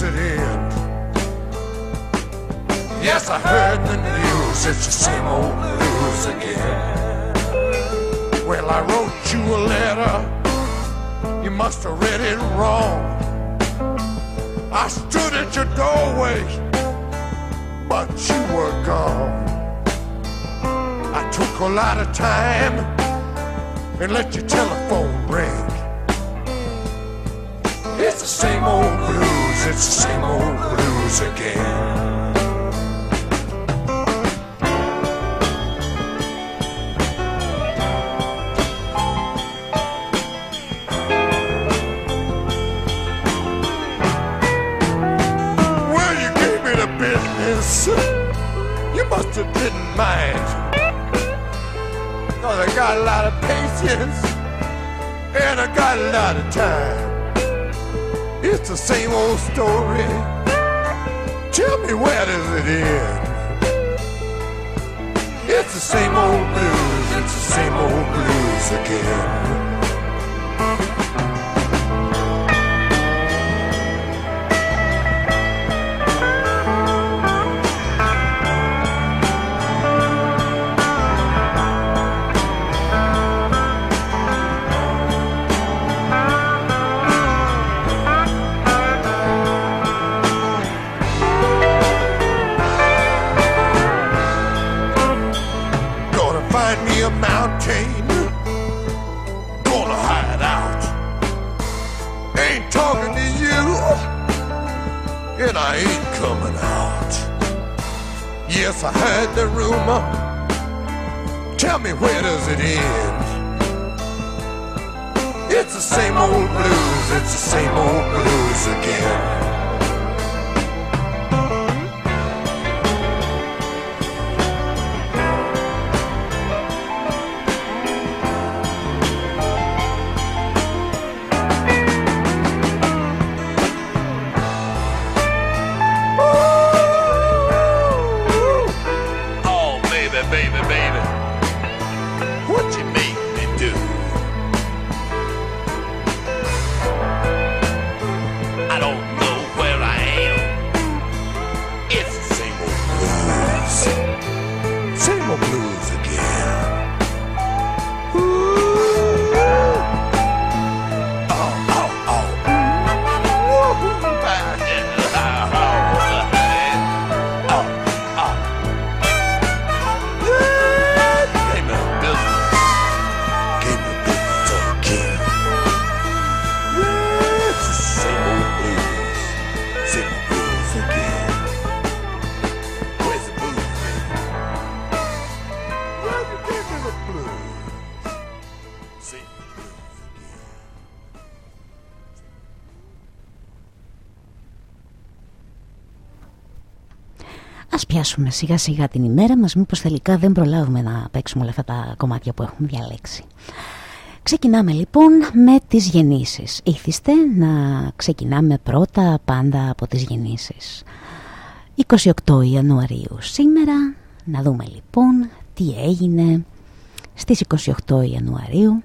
end? Yes, I heard the news, it's the same old blues again. Well, I wrote you a letter, you must have read it wrong. I stood at your doorway, but you were gone. I took a lot of time and let your telephone ring. It's the same old blues, it's the same old blues again. Well, you gave me the business. You must have didn't mind. Cause I got a lot of patience and I got a lot of time. It's the same old story. Tell me where does it end? It's the same old blues, it's the same old blues again. Yes, I heard the rumor. Tell me where does it end? It's the same old blues, it's the same old blues again. Ας πιάσουμε σιγά σιγά την ημέρα μας μήπως τελικά δεν προλάβουμε να παίξουμε όλα αυτά τα κομμάτια που έχουμε διαλέξει. Ξεκινάμε λοιπόν με τις γεννήσεις. Ήθιστε να ξεκινάμε πρώτα πάντα από τις γεννήσεις. 28 Ιανουαρίου σήμερα, να δούμε λοιπόν τι έγινε στις 28 Ιανουαρίου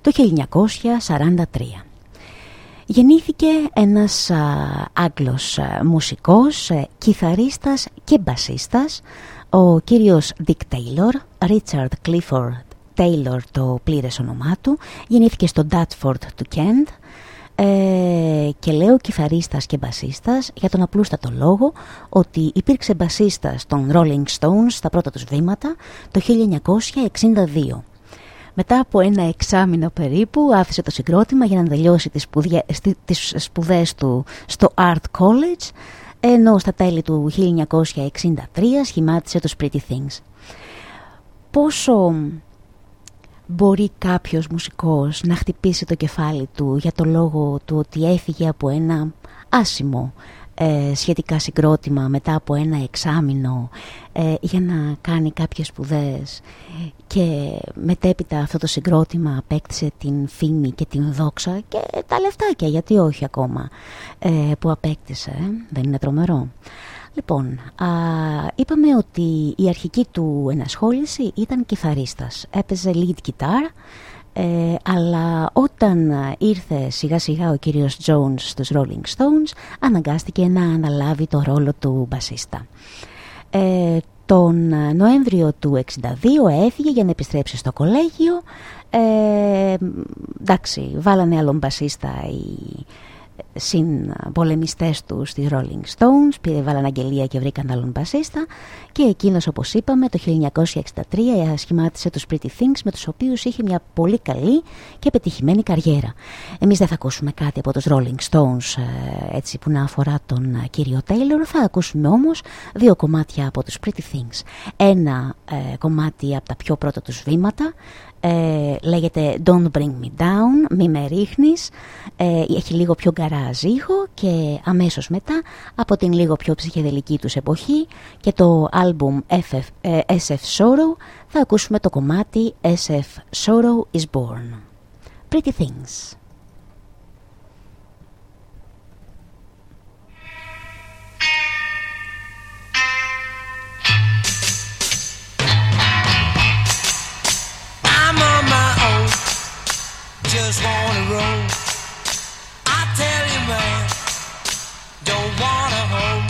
το 1943. Γεννήθηκε ένας α, Άγγλος α, μουσικός, α, κιθαρίστας και μπασίστας, ο κύριος Dick Taylor, Richard Clifford Taylor το πλήρες όνομά του, γεννήθηκε στο Dutford του Kent ε, και λέω κιθαρίστας και μπασίστας για τον απλούστατο λόγο ότι υπήρξε μπασίστας των Rolling Stones στα πρώτα τους βήματα το 1962. Μετά από ένα εξάμηνο περίπου άφησε το συγκρότημα για να τελειώσει τις, σπουδια... στη- τις σπουδές του στο Art College ενώ στα τέλη του 1963 σχημάτισε το Pretty Things. Πόσο μπορεί κάποιος μουσικός να χτυπήσει το κεφάλι του για το λόγο του ότι έφυγε από ένα άσημο ε, σχετικά συγκρότημα μετά από ένα εξάμηνο ε, για να κάνει κάποιες σπουδές. Και μετέπειτα αυτό το συγκρότημα απέκτησε την φήμη και την δόξα και τα λεφτάκια γιατί όχι ακόμα ε, που απέκτησε. Ε, δεν είναι τρομερό. Λοιπόν, α, είπαμε ότι η αρχική του ενασχόληση ήταν κιθαρίστας. Έπαιζε lead guitar ε, αλλά όταν ήρθε σιγά σιγά ο κύριος Jones στους Rolling Stones αναγκάστηκε να αναλάβει το ρόλο του μπασίστα. Ε, τον Νοέμβριο του 62 έφυγε για να επιστρέψει στο κολέγιο. Ε, εντάξει, βάλανε άλλον μπασίστα οι συν πολεμιστές τους στις Rolling Stones, πήρε βάλαν αγγελία και βρήκαν άλλον μπασίστα και εκείνος όπως είπαμε το 1963 σχημάτισε τους Pretty Things με τους οποίους είχε μια πολύ καλή και πετυχημένη καριέρα. Εμείς δεν θα ακούσουμε κάτι από τους Rolling Stones ε, έτσι που να αφορά τον ε, κύριο Taylor, θα ακούσουμε όμως δύο κομμάτια από τους Pretty Things. Ένα ε, κομμάτι από τα πιο πρώτα τους βήματα ε, λέγεται Don't Bring Me Down, μη με ρίχνεις. Ε, έχει λίγο πιο γκαράζ ήχο και αμέσως μετά από την λίγο πιο ψυχεδελική τους εποχή και το άλμπουμ SF, ε, SF Sorrow θα ακούσουμε το κομμάτι SF Sorrow is Born. Pretty Things just wanna roll. I tell you, man, don't wanna home.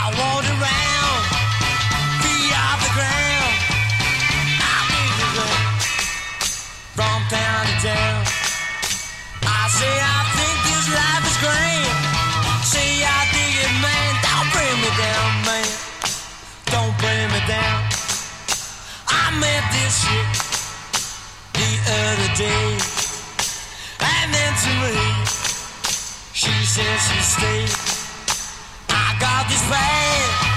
I want around, feet off the ground. I need to go from town to town. I say I think this life is grand. Say I dig it, man. Don't bring me down, man. Don't bring me down. I met this shit other day. and then to leave. She says she stayed. I got this bad.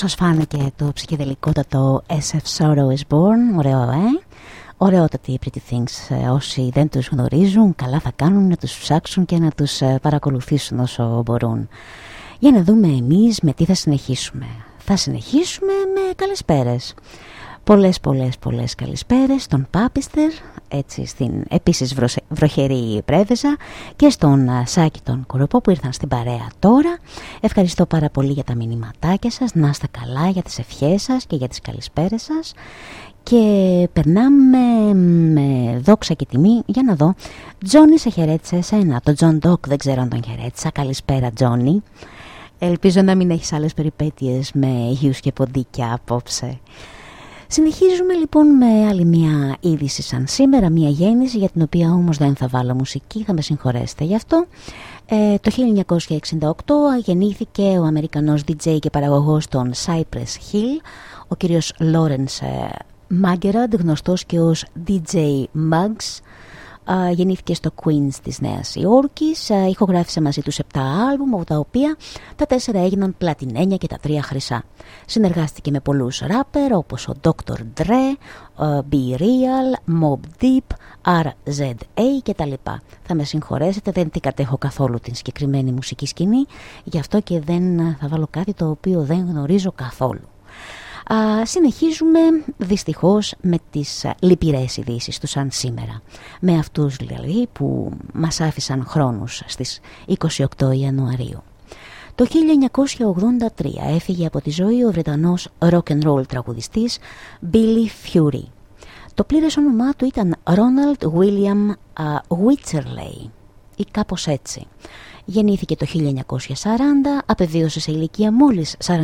Σας φάνηκε το ψυχεδελικότατο SF Sorrow is Born, ωραίο ε. Ωραιότατοι οι Pretty Things. Ε, όσοι δεν τους γνωρίζουν, καλά θα κάνουν να τους ψάξουν και να τους ε, παρακολουθήσουν όσο μπορούν. Για να δούμε εμείς με τι θα συνεχίσουμε. Θα συνεχίσουμε με καλησπέρες. Πολλές πολλές πολλές καλησπέρες στον Πάπιστερ, έτσι στην επίσης βροχερή πρέβεζα και στον Σάκη τον Κουροπό που ήρθαν στην παρέα τώρα. Ευχαριστώ πάρα πολύ για τα μηνυματάκια σας, να είστε καλά για τις ευχές σας και για τις καλησπέρες σας. Και περνάμε με δόξα και τιμή για να δω. Τζόνι σε χαιρέτησε εσένα, το Τζον Ντοκ δεν ξέρω αν τον χαιρέτησα. Καλησπέρα Τζόνι. Ελπίζω να μην έχεις άλλες περιπέτειες με ιούς και ποντίκια απόψε. Συνεχίζουμε λοιπόν με άλλη μια είδηση σαν σήμερα, μια γέννηση για την οποία όμως δεν θα βάλω μουσική, θα με συγχωρέσετε γι' αυτό. Ε, το 1968 γεννήθηκε ο Αμερικανός DJ και παραγωγός των Cypress Hill, ο κύριος Lawrence Μάγκεραντ, γνωστός και ως DJ Muggs, γεννήθηκε στο Queens της Νέας Υόρκης, ηχογράφησε μαζί τους 7 άλμπουμ, από τα οποία τα 4 έγιναν πλατινένια και τα 3 χρυσά. Συνεργάστηκε με πολλούς ράπερ όπως ο Dr. Dre, Be Real, Mob Deep, RZA κτλ. Θα με συγχωρέσετε, δεν την κατέχω καθόλου την συγκεκριμένη μουσική σκηνή, γι' αυτό και δεν θα βάλω κάτι το οποίο δεν γνωρίζω καθόλου. Α, συνεχίζουμε δυστυχώς με τις λυπηρές ειδήσεις του σαν σήμερα. Με αυτούς δηλαδή που μας άφησαν χρόνους στις 28 Ιανουαρίου. Το 1983 έφυγε από τη ζωή ο Βρετανός rock and roll τραγουδιστής Billy Fury. Το πλήρες όνομά του ήταν Ronald William Witcherley ή κάπως έτσι. Γεννήθηκε το 1940, απεβίωσε σε ηλικία μόλις 42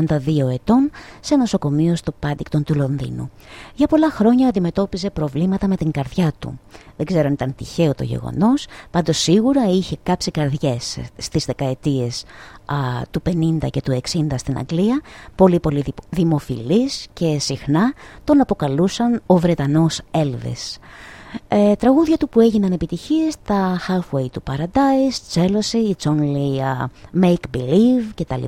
ετών σε νοσοκομείο στο Πάντικτον του Λονδίνου. Για πολλά χρόνια αντιμετώπιζε προβλήματα με την καρδιά του. Δεν ξέρω αν ήταν τυχαίο το γεγονός, πάντως σίγουρα είχε κάψει καρδιές στις δεκαετίες του 50 και του 60 στην Αγγλία, πολύ πολύ δημοφιλής και συχνά τον αποκαλούσαν ο Βρετανός Έλβες. Ε, τραγούδια του που έγιναν επιτυχίες τα Halfway to Paradise, Jealousy, It's Only uh, Make Believe κτλ.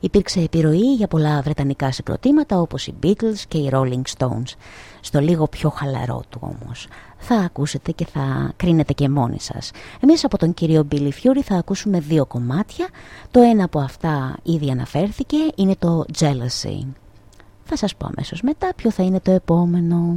Υπήρξε επιρροή για πολλά βρετανικά συγκροτήματα όπως οι Beatles και οι Rolling Stones. Στο λίγο πιο χαλαρό του όμως. Θα ακούσετε και θα κρίνετε και μόνοι σας. Εμείς από τον κύριο Billy Fury θα ακούσουμε δύο κομμάτια. Το ένα από αυτά ήδη αναφέρθηκε είναι το Jealousy. Θα σας πω αμέσως μετά ποιο θα είναι το επόμενο.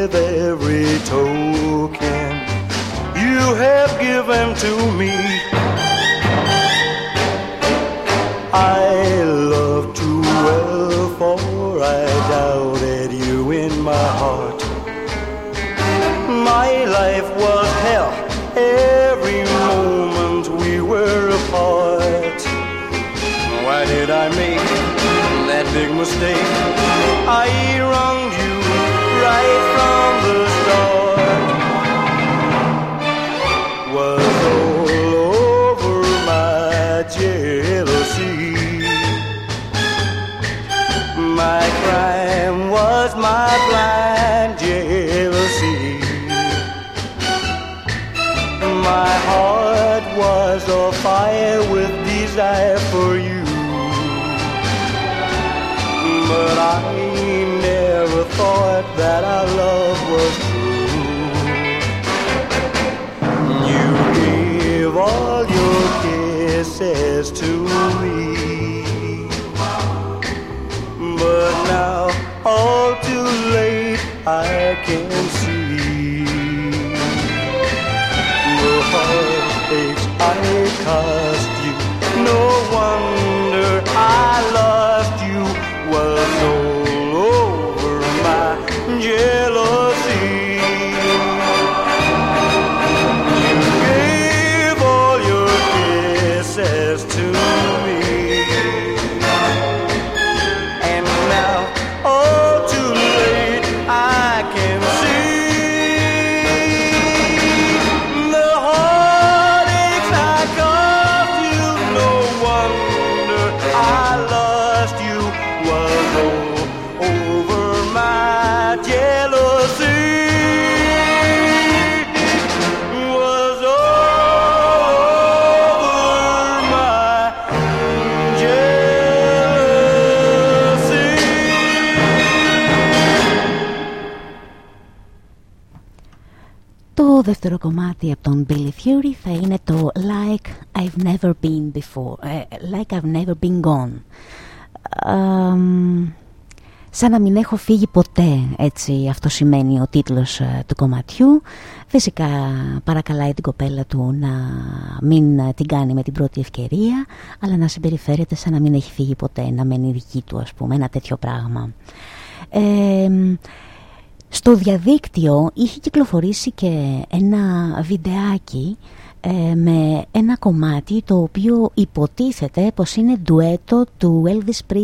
with every token you have given to me. I love too well, for I doubted you in my heart. My life was hell every moment we were apart. Why did I make that big mistake? I was afire with desire for you. But I never thought that our love was true. You gave all your kisses to me. But now, all too late, I can see the heartaches I caused you. No wonder I lost you was all over my jealousy. Δεύτερο κομμάτι από τον Billy Fury θα είναι το Like I've Never Been Before ε, Like I've Never Been Gone. Σαν να μην έχω φύγει ποτέ έτσι αυτό σημαίνει ο τίτλος ε, του κομματιού. Φυσικά παρακαλάει την κοπέλα του να μην ε, την κάνει με την πρώτη ευκαιρία αλλά να συμπεριφέρεται σαν να μην έχει φύγει ποτέ να μένει δική του ας πούμε ένα τέτοιο πράγμα στο διαδίκτυο είχε κυκλοφορήσει και ένα βιντεάκι ε, με ένα κομμάτι το οποίο υποτίθεται πως είναι ντουέτο του Elvis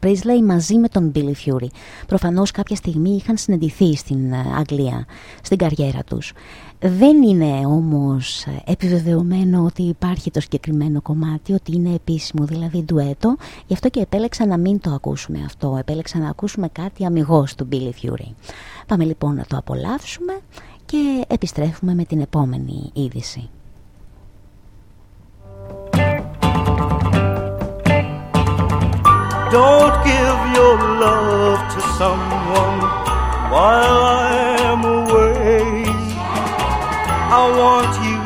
Presley μαζί με τον Billy Fury. Προφανώς κάποια στιγμή είχαν συναντηθεί στην ε, Αγγλία, στην καριέρα τους. Δεν είναι όμως επιβεβαιωμένο ότι υπάρχει το συγκεκριμένο κομμάτι, ότι είναι επίσημο δηλαδή ντουέτο, γι' αυτό και επέλεξα να μην το ακούσουμε αυτό, επέλεξα να ακούσουμε κάτι αμυγός του Billy Fury. Πάμε λοιπόν να το απολαύσουμε και επιστρέφουμε με την επόμενη είδηση. Don't give your love to someone while I am away. I want you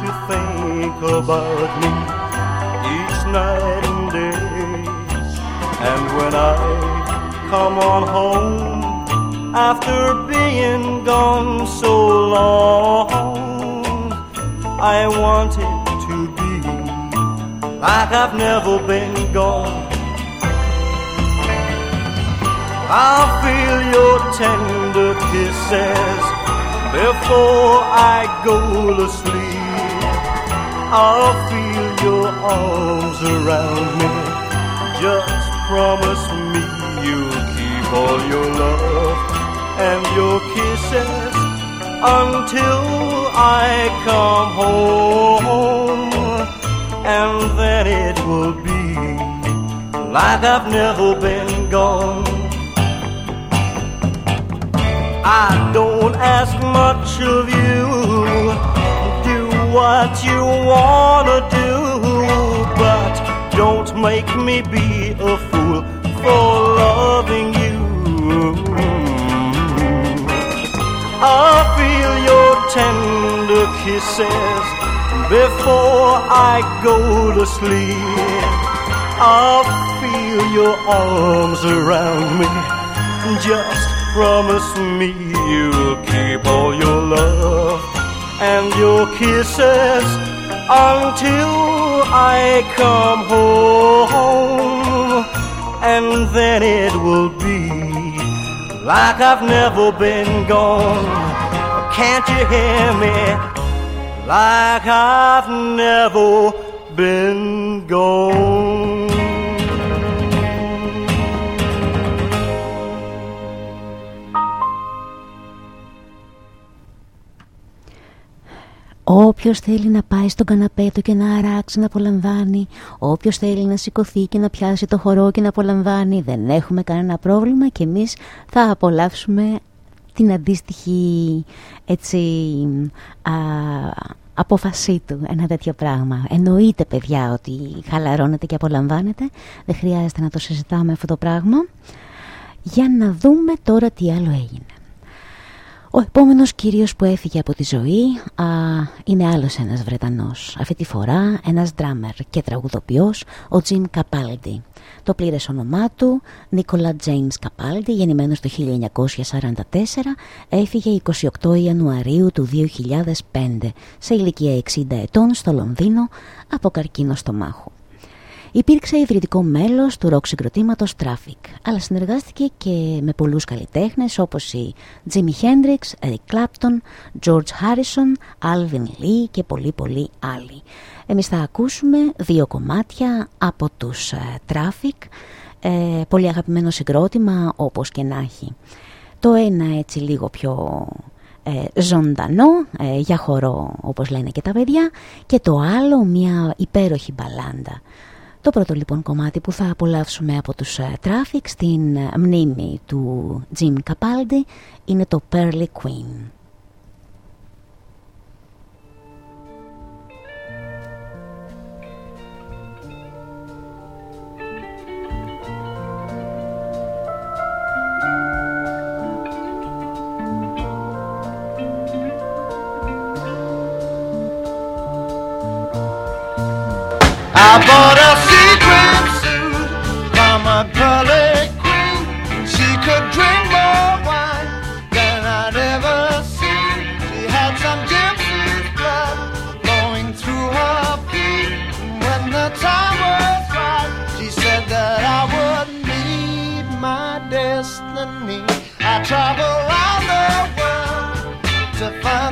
to think about me each night and day. And when I come on home after being gone so long, I want it to be like I've never been gone. I'll feel your tender kisses before I go to sleep. I'll feel your arms around me. Just promise me you'll keep all your love and your kisses until I come home. And then it will be like I've never been gone. I don't ask much of you. Do what you wanna do, but don't make me be a fool for loving I feel your tender kisses before I go to sleep. I'll feel your arms around me just promise me you'll keep all your love and your kisses until I come home. And then it will be like I've never been gone. Can't you hear me? Like I've never been gone. Όποιος θέλει να πάει στον καναπέ του και να αράξει να απολαμβάνει, όποιος θέλει να σηκωθεί και να πιάσει το χορό και να απολαμβάνει, δεν έχουμε κανένα πρόβλημα και εμείς θα απολαύσουμε την αντίστοιχη έτσι, α, απόφασή του ένα τέτοιο πράγμα. Εννοείται παιδιά ότι χαλαρώνεται και απολαμβάνεται, δεν χρειάζεται να το συζητάμε αυτό το πράγμα. Για να δούμε τώρα τι άλλο έγινε. Ο επόμενος κύριος που έφυγε από τη ζωή α, είναι άλλος ένας Βρετανός. Αυτή τη φορά ένας ντράμερ και τραγουδοποιός, ο Τζιμ Καπάλντι. Το πλήρες όνομά του, Νίκολα Τζέιμς Καπάλντι, γεννημένος το 1944, έφυγε 28 Ιανουαρίου του 2005, σε ηλικία 60 ετών στο Λονδίνο, από καρκίνο στομάχου. Υπήρξε ιδρυτικό μέλος του ροκ συγκροτήματος Traffic, αλλά συνεργάστηκε και με πολλούς καλλιτέχνες όπως οι Jimi Hendrix, Eric Clapton, George Harrison, Alvin Lee και πολλοί πολλοί άλλοι. Εμείς θα ακούσουμε δύο κομμάτια από τους uh, Traffic, ε, πολύ αγαπημένο συγκρότημα όπως και να έχει. Το ένα έτσι λίγο πιο ε, ζωντανό, ε, για χορό όπως λένε και τα παιδιά και το άλλο μια υπέροχη μπαλάντα. Το πρώτο λοιπόν κομμάτι που θα απολαύσουμε από τους ε, Traffic στην ε, μνήμη του Jim Capaldi είναι το Pearly Queen. Travel around the world to find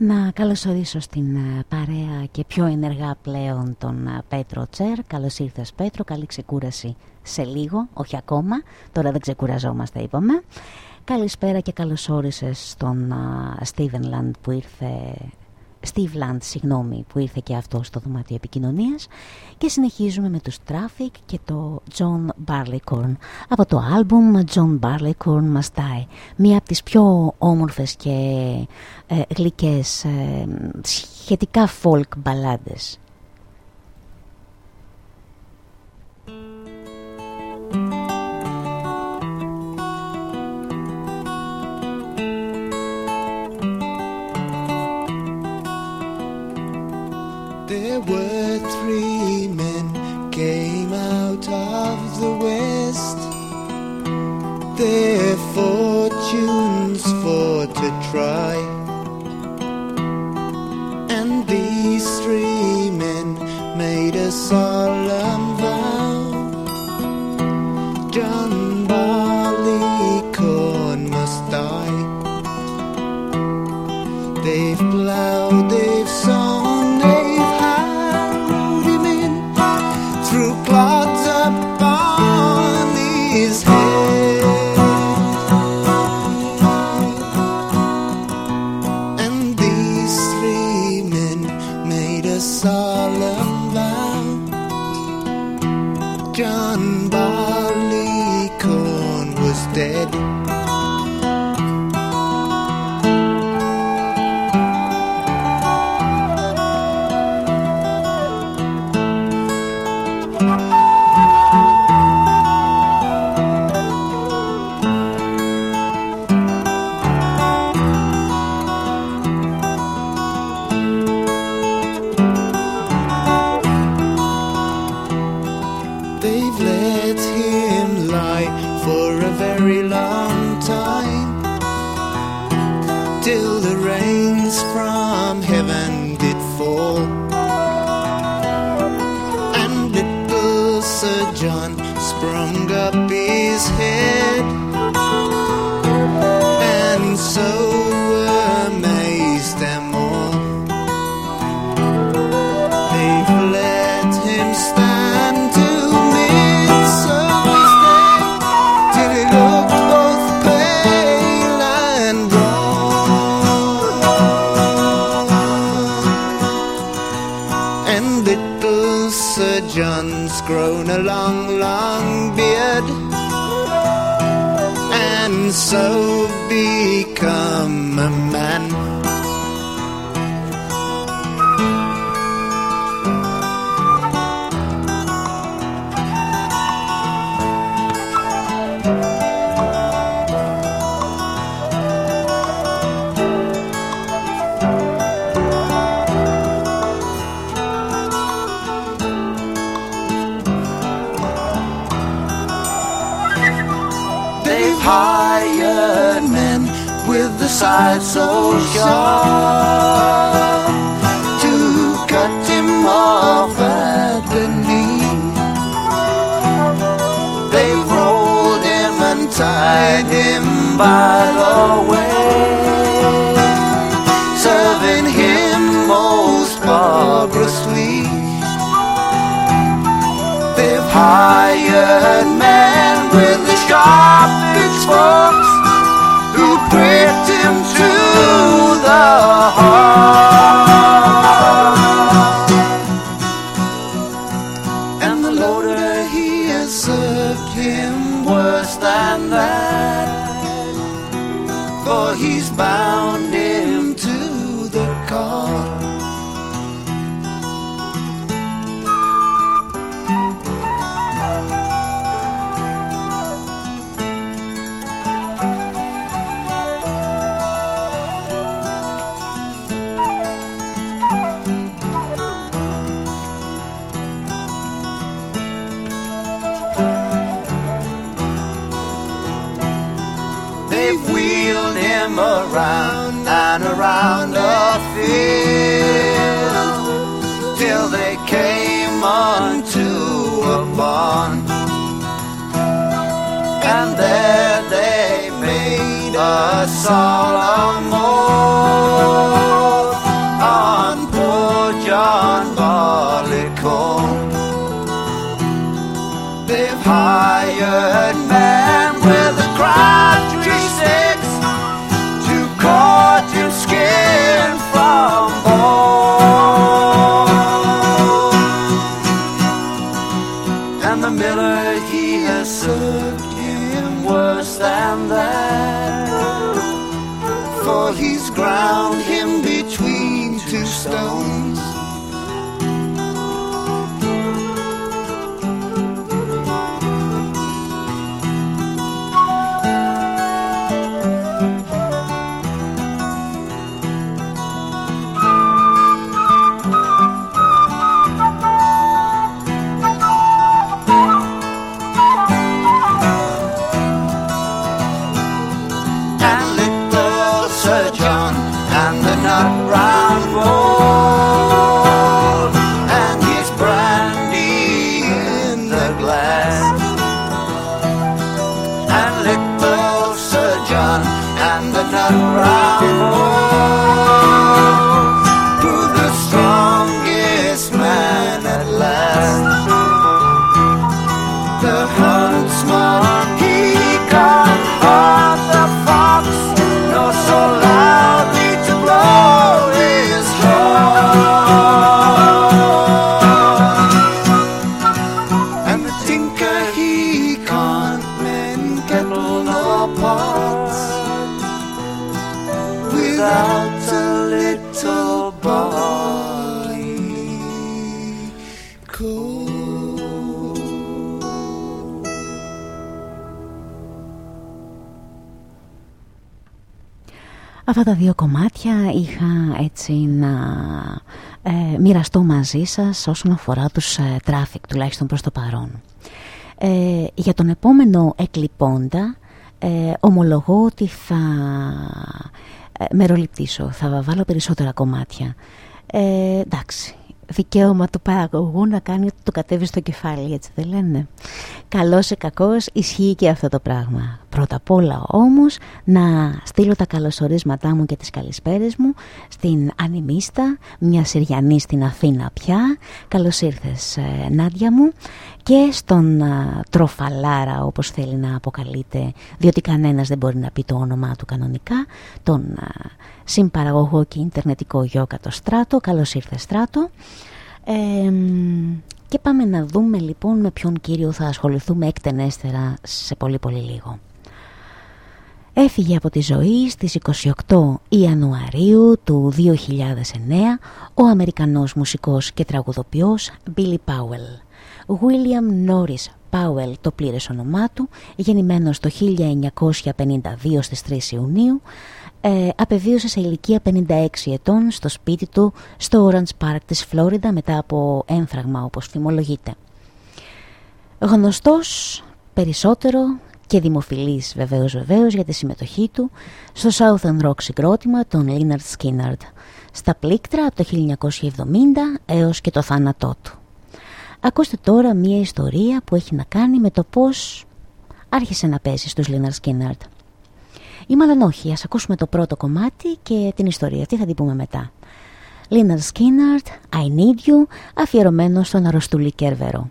Να καλωσορίσω στην ε, παρέα και πιο ενεργά πλέον τον ε, Πέτρο Τσέρ. Καλώς ήρθες Πέτρο, καλή ξεκούραση σε λίγο, όχι ακόμα, τώρα δεν ξεκουραζόμαστε είπαμε. Καλησπέρα και καλώς όρισες στον Στίβεν Λαντ που ήρθε Steve Land, συγγνώμη, που ήρθε και αυτός στο δωμάτιο επικοινωνίας. Και συνεχίζουμε με τους Traffic και το John Barleycorn. Από το άλμπουμ John Barleycorn Must Die μία από τις πιο όμορφες και ε, γλυκές ε, σχετικά folk μπαλάντες there were three men came out of the west, their fortunes for to try. And these three men made a solemn so side so sharp to cut him off at the knee. They've rolled him and tied him by the way, serving him most barbarously. They've hired men with the sharp there they made a solemn oath on poor John Barleycorn. They've hired men. Δύο κομμάτια είχα έτσι να ε, μοιραστώ μαζί σας όσον αφορά τους ε, traffic, τουλάχιστον προς το παρόν. Ε, για τον επόμενο εκλειπώντα ε, ομολογώ ότι θα ε, μεροληπτήσω, θα βάλω περισσότερα κομμάτια. Ε, εντάξει, δικαίωμα του παραγωγού να κάνει ότι το κατέβει στο κεφάλι, έτσι δεν λένε. Καλός ή κακός ισχύει και αυτό το πράγμα. Πρώτα απ' όλα όμως να στείλω τα καλωσορίσματά μου και τις καλησπέρες μου στην Ανιμίστα, μια Συριανή στην Αθήνα πια. Καλώς ήρθες ε, Νάντια μου. Και στον α, Τροφαλάρα όπως θέλει να αποκαλείται διότι κανένας δεν μπορεί να πει το όνομά του κανονικά τον α, συμπαραγωγό και ιντερνετικό γιώκα το Στράτο. Καλώς ήρθες Στράτο. Ε, και πάμε να δούμε λοιπόν με ποιον κύριο θα ασχοληθούμε εκτενέστερα σε πολύ πολύ λίγο Έφυγε από τη ζωή στις 28 Ιανουαρίου του 2009 ο Αμερικανός μουσικός και τραγουδοποιός Billy Powell. William Norris Powell το πλήρες όνομά του, γεννημένος το 1952 στις 3 Ιουνίου, ε, απεβίωσε σε ηλικία 56 ετών στο σπίτι του στο Orange Park της Φλόριντα μετά από έμφραγμα όπως φημολογείται. Γνωστός περισσότερο και δημοφιλής βεβαίως βεβαίως για τη συμμετοχή του στο Southern Rock συγκρότημα των Leonard Skinner στα πλήκτρα από το 1970 έως και το θάνατό του. Ακούστε τώρα μία ιστορία που έχει να κάνει με το πώς άρχισε να παίζει στους Leonard Skinner. Ή μάλλον όχι, ας ακούσουμε το πρώτο κομμάτι και την ιστορία. Τι θα την πούμε μετά. Leonard Skinner, I Need You, αφιερωμένο στον αρρωστούλη Κέρβερο.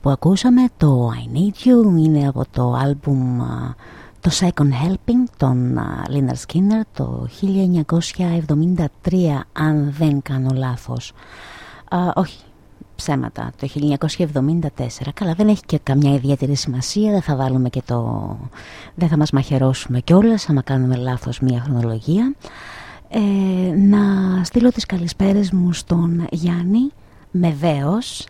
Που ακούσαμε, το I Need You, είναι από το άλμπουμ α, το Second Helping των α, Lynyrd Skinner το 1973 αν δεν κάνω λάθος. Α, όχι, ψέματα, το 1974. Καλά, δεν έχει και καμιά ιδιαίτερη σημασία, δεν θα βάλουμε και το... δεν θα μας μαχαιρώσουμε κιόλας άμα κάνουμε λάθος μία χρονολογία. Ε, να στείλω τις καλησπέρες μου στον Γιάννη Μεδέος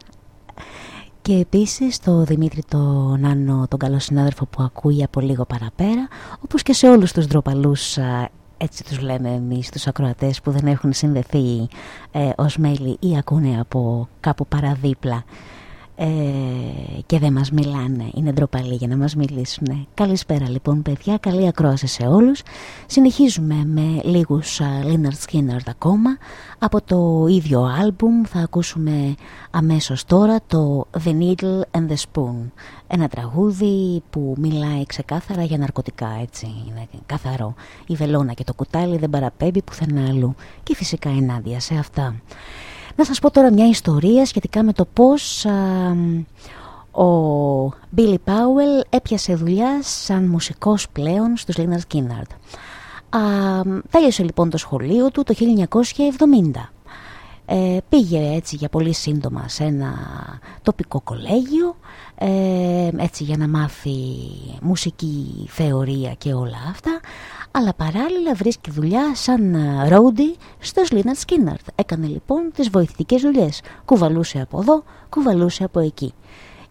και επίσης το Δημήτρη τον Νάνο, τον καλό συνάδελφο που ακούει από λίγο παραπέρα όπως και σε όλους τους ντροπαλούς α, έτσι τους λέμε εμείς τους ακροατές που δεν έχουν συνδεθεί ε, ως μέλη ή ακούνε από κάπου παραδίπλα ε, και δεν μας μιλάνε, είναι ντροπαλοί για να μας μιλήσουν. Καλησπέρα λοιπόν παιδιά, καλή ακρόαση σε όλους. Συνεχίζουμε με λίγους uh, Leonard Skinner ακόμα. Από το ίδιο άλμπουμ θα ακούσουμε αμέσως τώρα το The Needle and the Spoon. Ένα τραγούδι που μιλάει ξεκάθαρα για ναρκωτικά, έτσι, είναι καθαρό. Η βελόνα και το κουτάλι δεν παραπέμπει πουθενά αλλού και φυσικά ενάντια σε αυτά. Να σας πω τώρα μια ιστορία σχετικά με το πώς α, ο Billy Powell έπιασε δουλειά σαν μουσικός πλέον στους Leonard Skinner. Α, τέλειωσε λοιπόν το σχολείο του το 1970. Ε, πήγε έτσι για πολύ σύντομα σε ένα τοπικό κολέγιο ε, έτσι για να μάθει μουσική θεωρία και όλα αυτά αλλά παράλληλα βρίσκει δουλειά σαν ρόουντι στο Σλίναρτ Σκίναρτ. Έκανε λοιπόν τις βοηθητικές δουλειές. Κουβαλούσε από εδώ, κουβαλούσε από εκεί.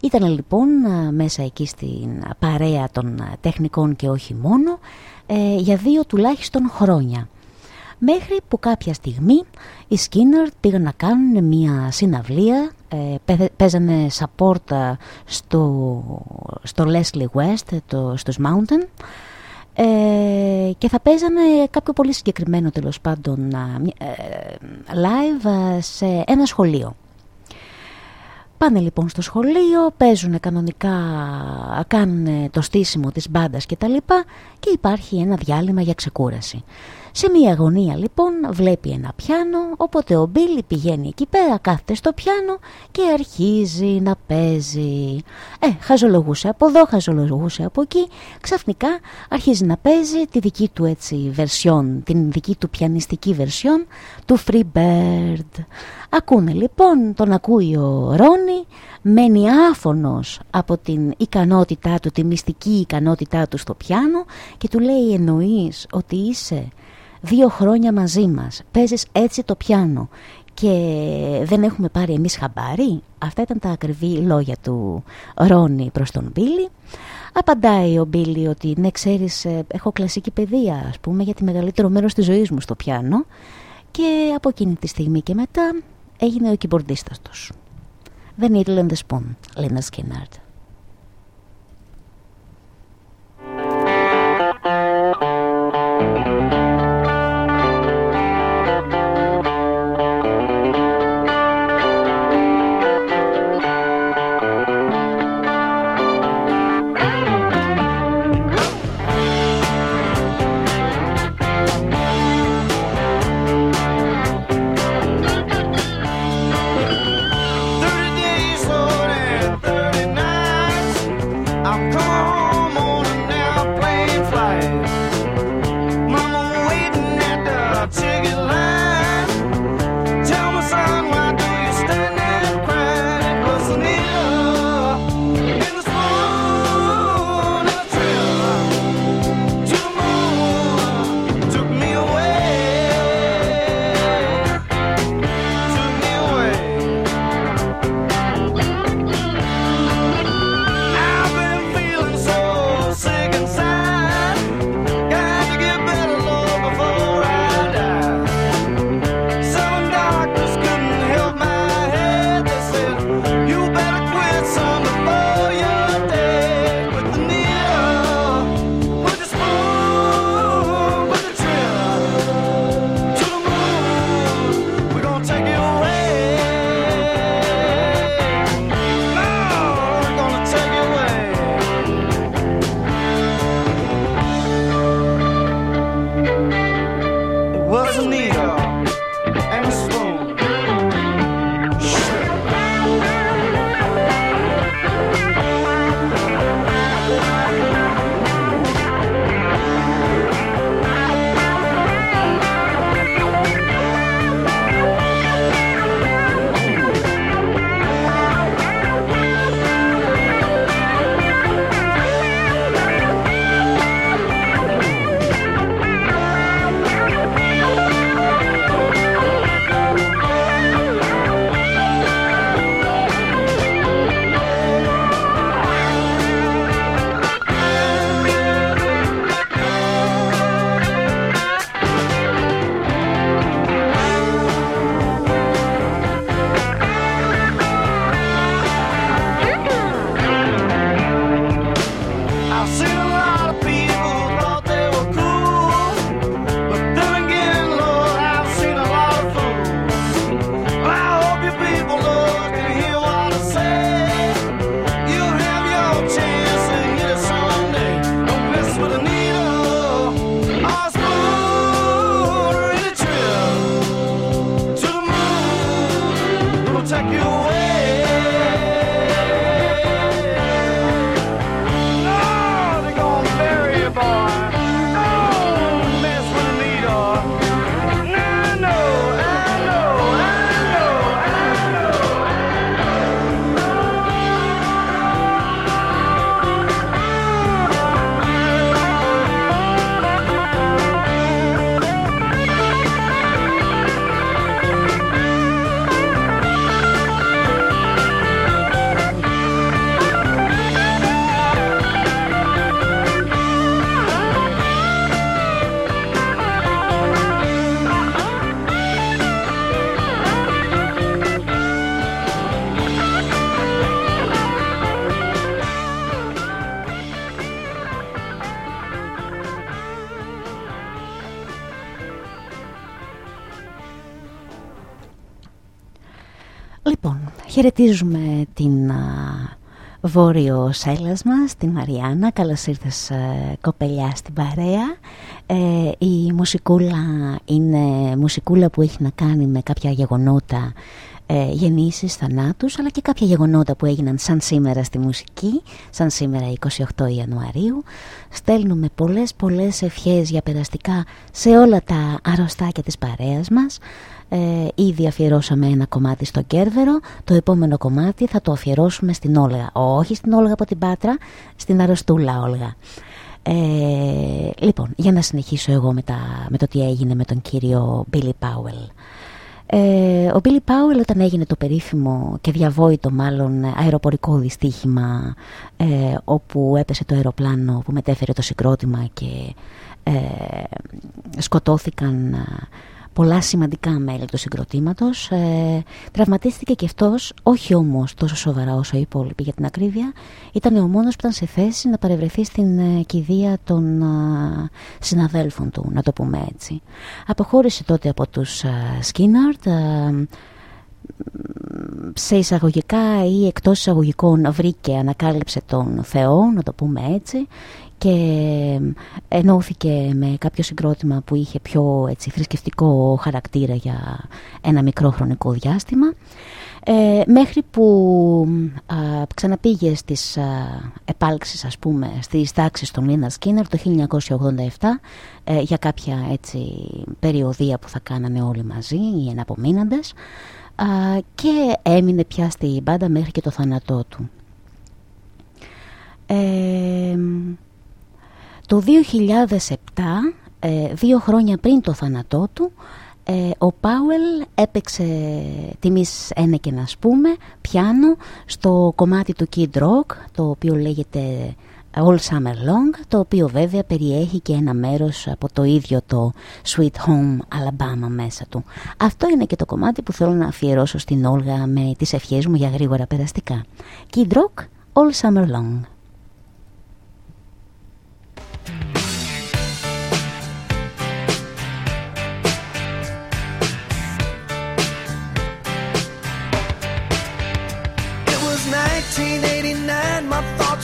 Ήταν λοιπόν μέσα εκεί στην παρέα των τεχνικών και όχι μόνο ε, για δύο τουλάχιστον χρόνια. Μέχρι που κάποια στιγμή οι Σκίναρτ πήγαν να κάνουν μια συναυλία, ε, παίζανε support στο, στο Leslie West, το, στους Mountain ε, και θα παίζανε κάποιο πολύ συγκεκριμένο τέλος πάντων ε, live σε ένα σχολείο. Πάνε λοιπόν στο σχολείο, παίζουν κανονικά, κάνουν το στήσιμο της μπάντας και τα λοιπά και υπάρχει ένα διάλειμμα για ξεκούραση. Σε μια αγωνία λοιπόν βλέπει ένα πιάνο, οπότε ο Μπίλι πηγαίνει εκεί πέρα, κάθεται στο πιάνο και αρχίζει να παίζει. Ε, χαζολογούσε από εδώ, χαζολογούσε από εκεί, ξαφνικά αρχίζει να παίζει τη δική του έτσι βερσιόν, την δική του πιανιστική βερσιόν του Free Bird. Ακούνε λοιπόν, τον ακούει ο Ρόνι, μένει άφωνος από την ικανότητά του, τη μυστική ικανότητά του στο πιάνο και του λέει εννοείς ότι είσαι δύο χρόνια μαζί μας, παίζεις έτσι το πιάνο και δεν έχουμε πάρει εμείς χαμπάρι. Αυτά ήταν τα ακριβή λόγια του Ρόνι προς τον Μπίλι. Απαντάει ο Μπίλι ότι ναι ξέρεις ε, έχω κλασική παιδεία ας πούμε για τη μεγαλύτερο μέρος της ζωής μου στο πιάνο και από εκείνη τη στιγμή και μετά έγινε ο κυμπορδίστας τους. The Needle and the Spoon, Lena Skinnard. Χαιρετίζουμε την βόρειο σέλας μας, την Μαριάννα. Καλώς ήρθες ε, κοπελιά στην παρέα. Ε, η μουσικούλα είναι μουσικούλα που έχει να κάνει με κάποια γεγονότα ε, γεννήσεις, θανάτους αλλά και κάποια γεγονότα που έγιναν σαν σήμερα στη μουσική σαν σήμερα 28 Ιανουαρίου στέλνουμε πολλές πολλές ευχές για περαστικά σε όλα τα αρρωστάκια της παρέας μας ε, ήδη αφιερώσαμε ένα κομμάτι στο Κέρβερο. Το επόμενο κομμάτι θα το αφιερώσουμε στην Όλγα. Όχι στην Όλγα από την Πάτρα στην αρρωστούλα Όλγα. Ε, λοιπόν για να συνεχίσω εγώ με, με το τι έγινε με τον κύριο Billy Powell ε, ο Billy Powell όταν έγινε το περίφημο και διαβόητο μάλλον αεροπορικό δυστύχημα ε, όπου έπεσε το αεροπλάνο που μετέφερε το συγκρότημα και ε, σκοτώθηκαν πολλά σημαντικά μέλη του συγκροτήματος. Ε, τραυματίστηκε και αυτός, όχι όμως τόσο σοβαρά όσο οι υπόλοιποι για την ακρίβεια. Ήταν ο μόνος που ήταν σε θέση να παρευρεθεί στην ε, κηδεία των ε, συναδέλφων του, να το πούμε έτσι. Αποχώρησε τότε από τους ε, Σκίναρτ, σε εισαγωγικά ή εκτός εισαγωγικών βρήκε, ανακάλυψε τον Θεό, να το πούμε έτσι και ενώθηκε με κάποιο συγκρότημα που είχε πιο έτσι, θρησκευτικό χαρακτήρα για ένα μικρό χρονικό διάστημα ε, μέχρι που α, ξαναπήγε στις α, επάλξεις ας πούμε στις τάξεις των Λίνα Σκίνερ το 1987 ε, για κάποια έτσι περιοδία που θα κάνανε όλοι μαζί οι εναπομείναντες και έμεινε πια στη μπάντα μέχρι και το θάνατό του. Ε, το 2007, ε, δύο χρόνια πριν το θάνατό του, ε, ο Πάουελ έπαιξε τιμής ένα και να πούμε πιάνο στο κομμάτι του Kid Rock το οποίο λέγεται All Summer Long το οποίο βέβαια περιέχει και ένα μέρος από το ίδιο το Sweet Home Alabama μέσα του. Αυτό είναι και το κομμάτι που θέλω να αφιερώσω στην Όλγα με τις ευχές μου για γρήγορα περαστικά. Kid Rock All Summer Long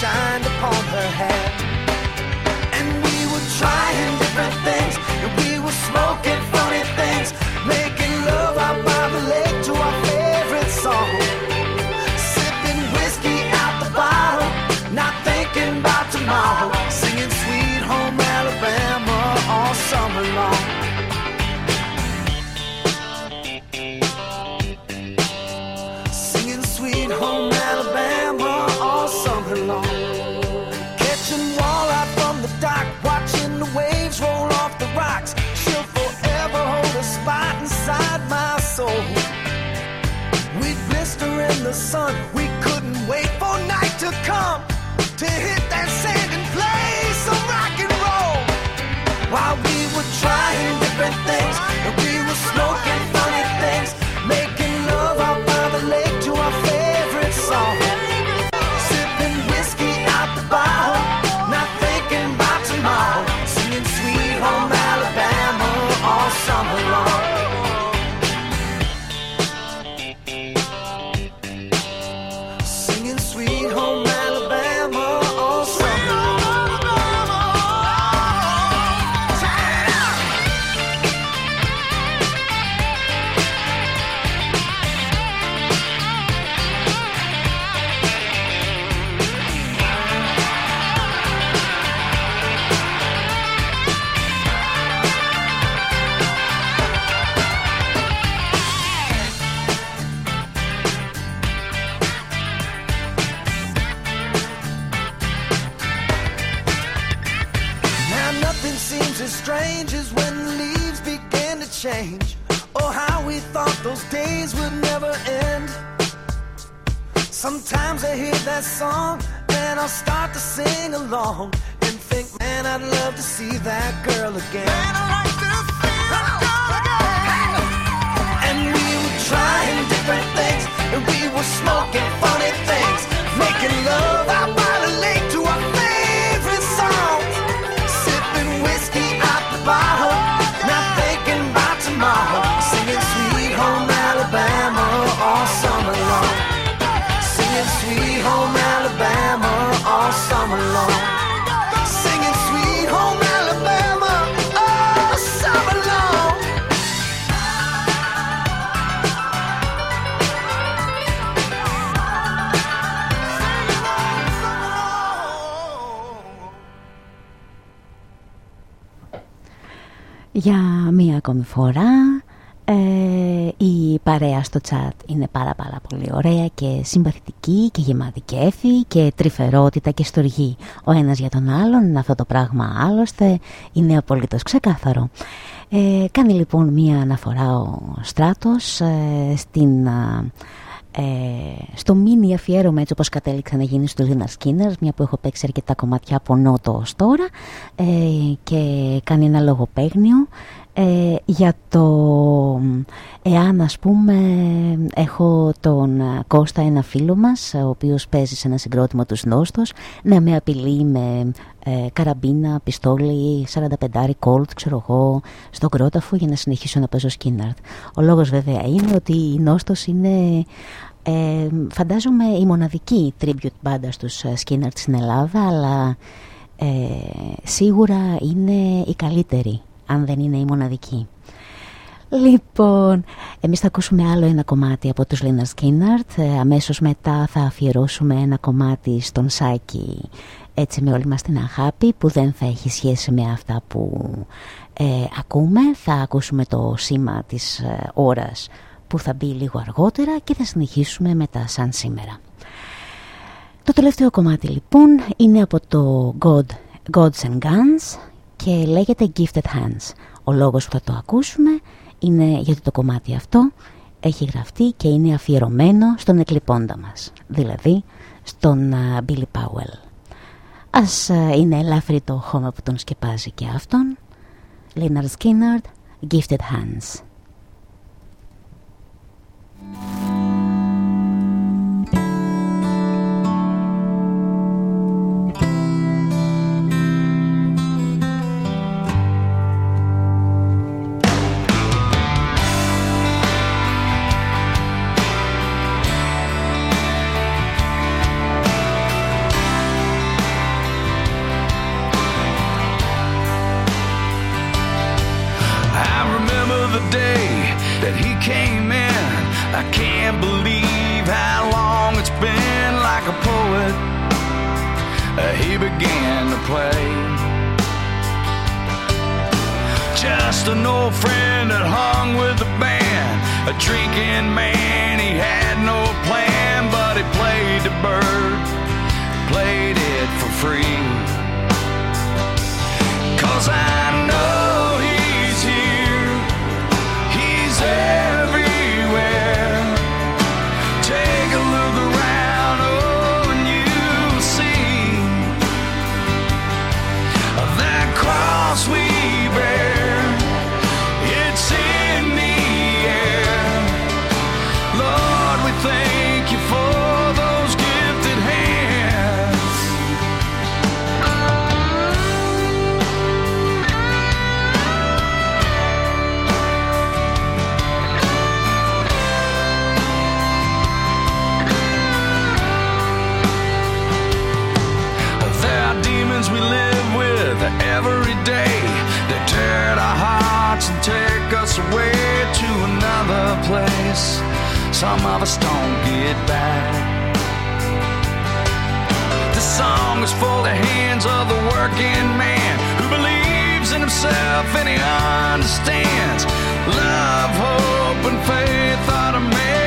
Shined upon her hair. to him. Στο chat είναι πάρα πάρα πολύ ωραία και συμπαθητική και γεμάτη κέφι και τρυφερότητα και στοργή. Ο ένας για τον άλλον αυτό το πράγμα άλλωστε είναι απολύτως ξεκάθαρο. Ε, κάνει λοιπόν μία αναφορά ο Στράτος ε, στην ε, στο μίνι αφιέρωμα έτσι όπως κατέληξα να γίνει στο Λίναρ Σκίνερς μια που έχω παίξει αρκετά κομμάτια από νότο ως τώρα ε, και κάνει ένα λογοπαίγνιο ε, για το εάν ας πούμε έχω τον Κώστα ένα φίλο μας ο οποίος παίζει σε ένα συγκρότημα του Νόστος να με απειλεί με ε, καραμπίνα, πιστόλι, 45 κόλτ ξέρω εγώ στον κρόταφο για να συνεχίσω να παίζω Σκίναρτ ο λόγος βέβαια είναι ότι η Νόστος είναι ε, φαντάζομαι η μοναδική tribute μπάντα στους Σκίναρτ στην Ελλάδα αλλά ε, σίγουρα είναι η καλύτερη αν δεν είναι η μοναδική. Λοιπόν, εμείς θα ακούσουμε άλλο ένα κομμάτι από τους Λίνα Σκίναρτ. Αμέσως μετά θα αφιερώσουμε ένα κομμάτι στον Σάκη έτσι με όλη μας την αγάπη που δεν θα έχει σχέση με αυτά που ε, ακούμε. Θα ακούσουμε το σήμα της ε, ώρας που θα μπει λίγο αργότερα και θα συνεχίσουμε με τα σαν σήμερα. Το τελευταίο κομμάτι λοιπόν είναι από το God, Gods and Guns και λέγεται Gifted Hands. Ο λόγος που θα το ακούσουμε είναι γιατί το κομμάτι αυτό έχει γραφτεί και είναι αφιερωμένο στον εκλειπώντα μας, δηλαδή στον uh, Billy Powell. Ας uh, είναι ελαφρύ το χώμα που τον σκεπάζει και αυτόν. Leonard Skinner, Gifted Hands. Some of us don't get back. This song is for the hands of the working man who believes in himself and he understands love, hope, and faith are the maker's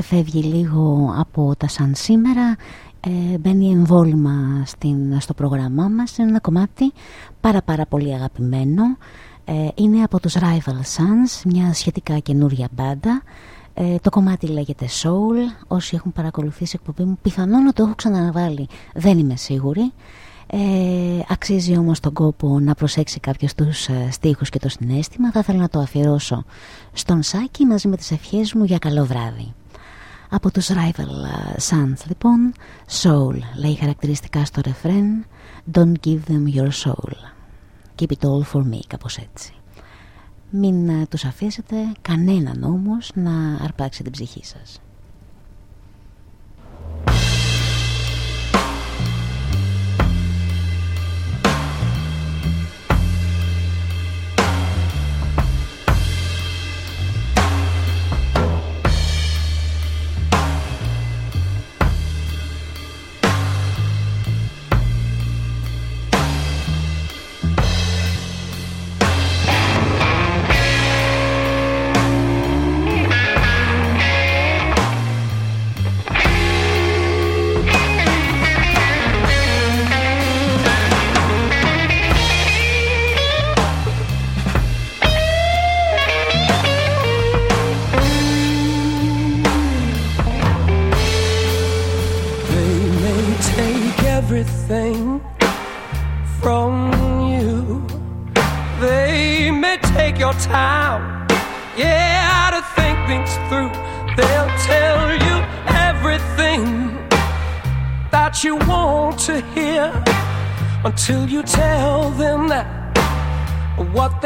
ξεφεύγει λίγο από τα σαν σήμερα ε, μπαίνει εμβόλυμα στην, στο πρόγραμμά μας είναι ένα κομμάτι πάρα πάρα πολύ αγαπημένο. Ε, είναι από τους Rival Sons μια σχετικά καινούρια μπάντα. Ε, το κομμάτι λέγεται Soul. Όσοι έχουν παρακολουθήσει εκπομπή μου πιθανόν να το έχω ξαναβάλει δεν είμαι σίγουρη. Ε, αξίζει όμως τον κόπο να προσέξει κάποιος τους ε, στίχους και το συνέστημα. Θα ήθελα να το αφιερώσω στον Σάκη μαζί με τις ευχές μου για καλό βράδυ από τους Rival ε, Sons λοιπόν Soul λέει χαρακτηριστικά στο ρεφρέν Don't give them your soul. Keep it all for me κάπως έτσι. Μην ε, τους αφήσετε κανέναν όμως να αρπάξει την ψυχή σας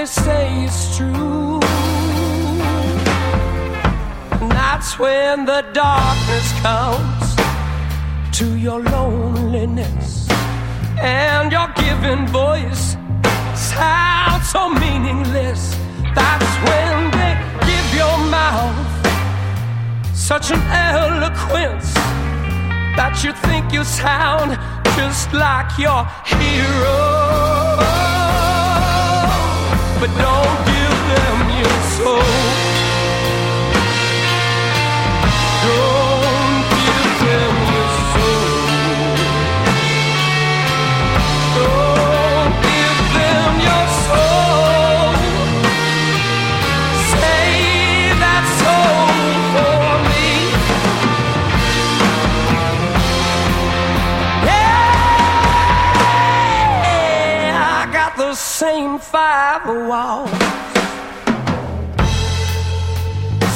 they say is true. That's when the darkness comes to your loneliness, and your given voice sounds so meaningless. That's when they give your mouth such an eloquence that you think you sound just like your hero. But don't give them your soul.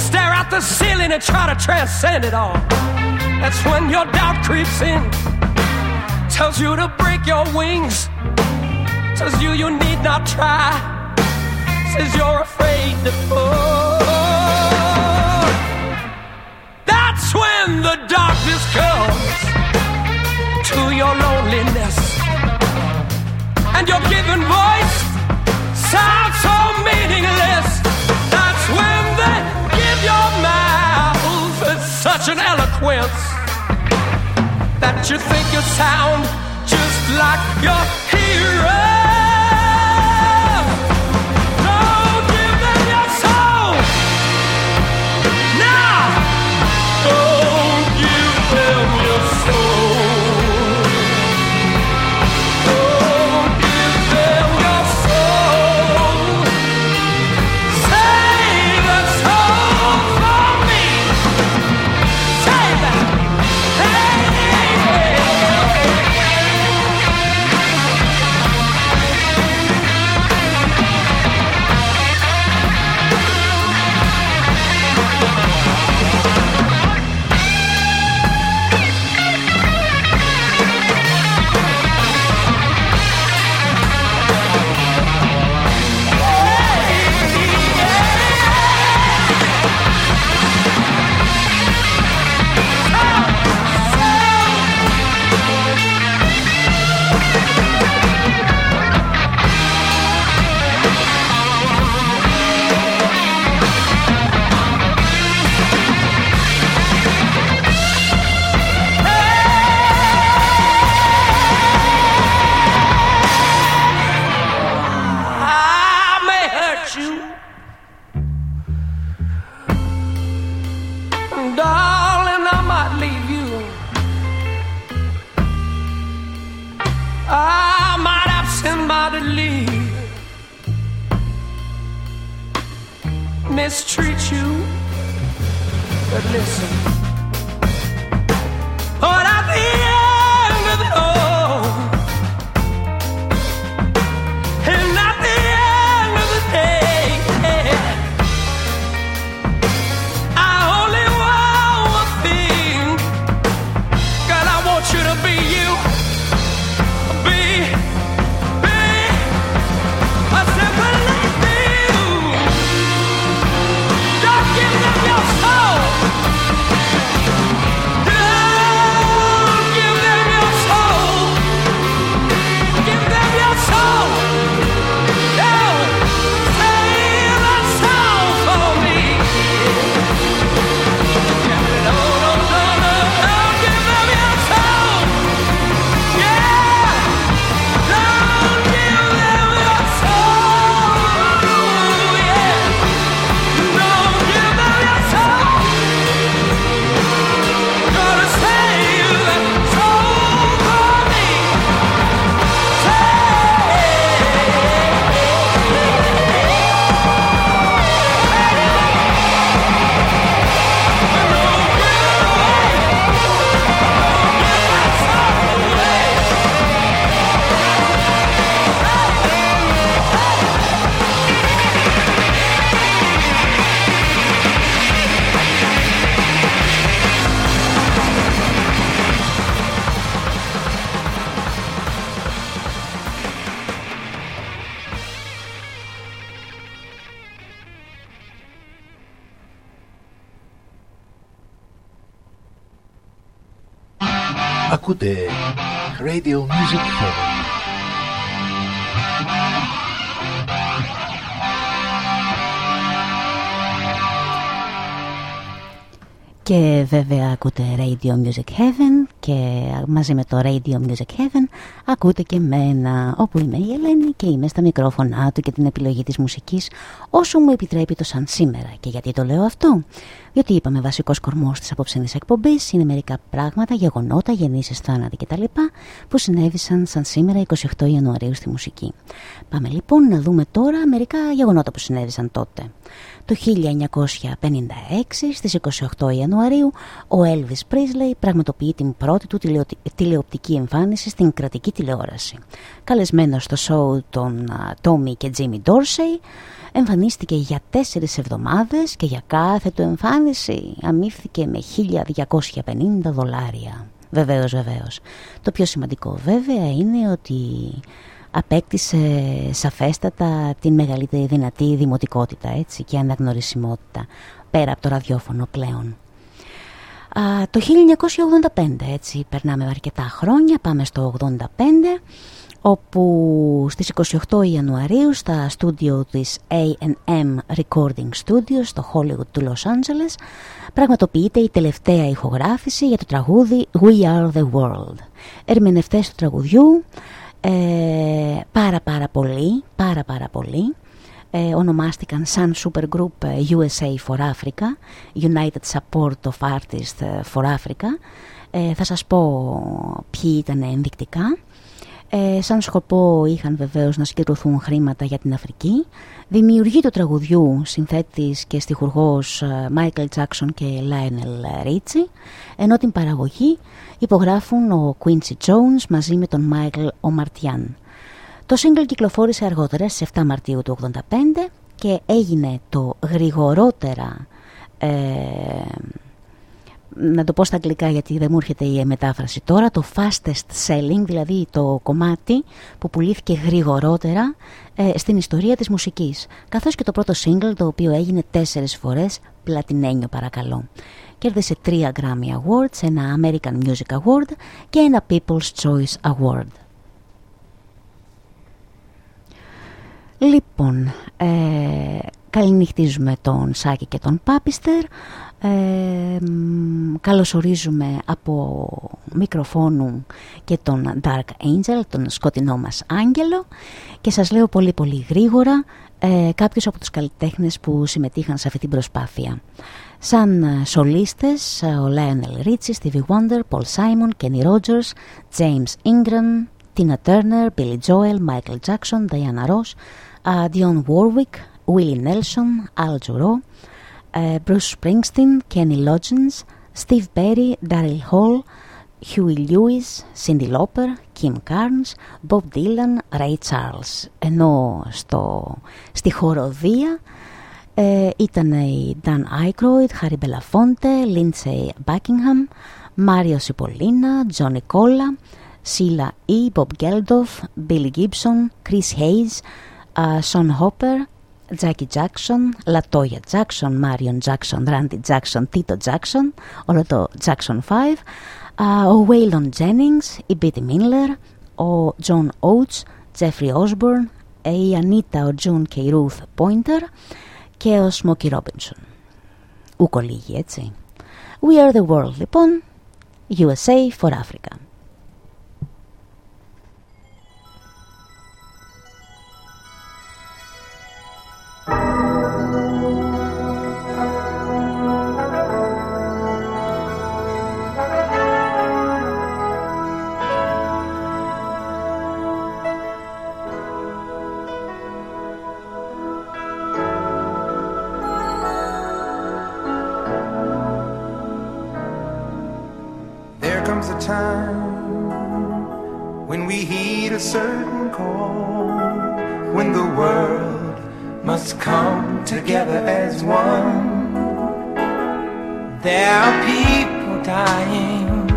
Stare out the ceiling and try to transcend it all. That's when your doubt creeps in, tells you to break your wings, tells you you need not try, says you're afraid to fall. That's when the darkness comes to your loneliness. And your given voice so meaningless. That's when they give your mouth such an eloquence that you think you sound just like your hero. Βέβαια ακούτε Radio Music Heaven και μαζί με το Radio Music Heaven ακούτε και μένα όπου είμαι η Ελένη και είμαι στα μικρόφωνά του και την επιλογή της μουσικής όσο μου επιτρέπει το σαν σήμερα. Και γιατί το λέω αυτό; Διότι είπαμε βασικός κορμός της απόψινης εκπομπής είναι μερικά πράγματα, γεγονότα, γεννήσεις, θάνατοι κτλ. που συνέβησαν σαν σήμερα 28 Ιανουαρίου στη μουσική. Πάμε λοιπόν να δούμε τώρα μερικά γεγονότα που συνέβησαν τότε. Το 1956 στις 28 Ιανουαρίου ο Elvis Presley πραγματοποιεί την πρώτη του τηλεοπτική εμφάνιση στην κρατική τηλεόραση. Καλεσμένος στο σοου των Tommy και Jimmy Dorsey εμφανίστηκε για τέσσερις εβδομάδες και για κάθε του εμφάνιση αμύφθηκε με 1250 δολάρια. Βεβαίως, βεβαίως. Το πιο σημαντικό βέβαια είναι ότι απέκτησε σαφέστατα την μεγαλύτερη δυνατή δημοτικότητα έτσι, και αναγνωρισιμότητα πέρα από το ραδιόφωνο πλέον. Α, το 1985 έτσι περνάμε αρκετά χρόνια, πάμε στο 85 όπου στις 28 Ιανουαρίου στα στούντιο της A&M Recording Studios στο Hollywood του Los Angeles πραγματοποιείται η τελευταία ηχογράφηση για το τραγούδι We Are The World. Ερμηνευτές του τραγουδιού ε, πάρα πάρα πολύ, πάρα πάρα πολύ. Ε, ονομάστηκαν σαν Supergroup USA for Africa United Support of Artists for Africa. Ε, θα σας πω ποιοι ήταν ενδεικτικά ε, σαν σκοπό είχαν βεβαίως να συγκεντρωθούν χρήματα για την Αφρική δημιουργή του τραγουδιού συνθέτης και στιχουργός Michael Jackson και Lionel Richie ενώ την παραγωγή υπογράφουν ο Quincy Jones μαζί με τον Michael Omartian. Το single κυκλοφόρησε αργότερα στις 7 Μαρτίου του 1985 και έγινε το γρηγορότερα ε, να το πω στα αγγλικά γιατί δεν μου έρχεται η μετάφραση τώρα το fastest selling δηλαδή το κομμάτι που πουλήθηκε γρηγορότερα ε, στην ιστορία της μουσικής καθώς και το πρώτο single το οποίο έγινε τέσσερις φορές πλατινένιο παρακαλώ κέρδισε τρία Grammy Awards, ένα American Music Award και ένα People's Choice Award. Λοιπόν, ε, καληνυχτίζουμε τον Σάκη και τον Πάπιστερ. Ε, καλωσορίζουμε από μικροφόνου και τον Dark Angel, τον σκοτεινό μας άγγελο και σας λέω πολύ πολύ γρήγορα ε, κάποιους από τους καλλιτέχνες που συμμετείχαν σε αυτή την προσπάθεια. Σαν σολίστες, ο Lionel Richie, Stevie Wonder, Paul Simon, Kenny Rogers, James Ingram, Tina Turner, Billy Joel, Michael Jackson, Diana Ross, uh, Dionne Warwick, Willie Nelson, Al Jarreau, uh, Bruce Springsteen, Kenny Loggins, Steve Perry, Daryl Hall, Huey Lewis, Cindy Lauper, Kim Carnes, Bob Dylan, Ray Charles. Ενώ στο, στη χοροδία ε, ήταν οι Dan Aykroyd, Harry Belafonte, Lindsay Buckingham, Mario Cipollina, Johnny Colla, Sheila E, Bob Geldof, Billy Gibson, Chris Hayes, uh, Sean Hopper, Jackie Jackson, Latoya Jackson, Marion Jackson, Randy Jackson, Tito Jackson, όλο το Jackson 5, uh, ο Waylon Jennings, η Betty Miller, ο John Oates, Jeffrey Osborne, η Anita, ο June και η Ruth Pointer και ο Smokey Robinson. Ούκο λίγοι, έτσι. We are the world, λοιπόν. USA for Africa. When we heed a certain call, when the world must come together as one. There are people dying.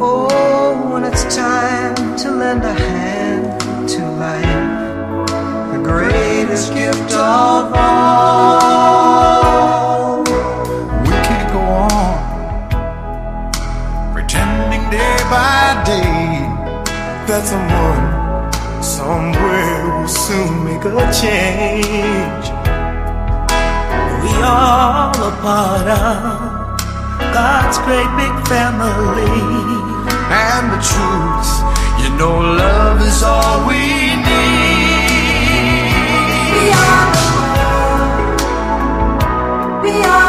Oh, when it's time to lend a hand to life, the greatest gift of all. We can't go on pretending day by day that someone make a change. We all a part of God's great big family. And the truth, you know, love is all we need. We are the world. We are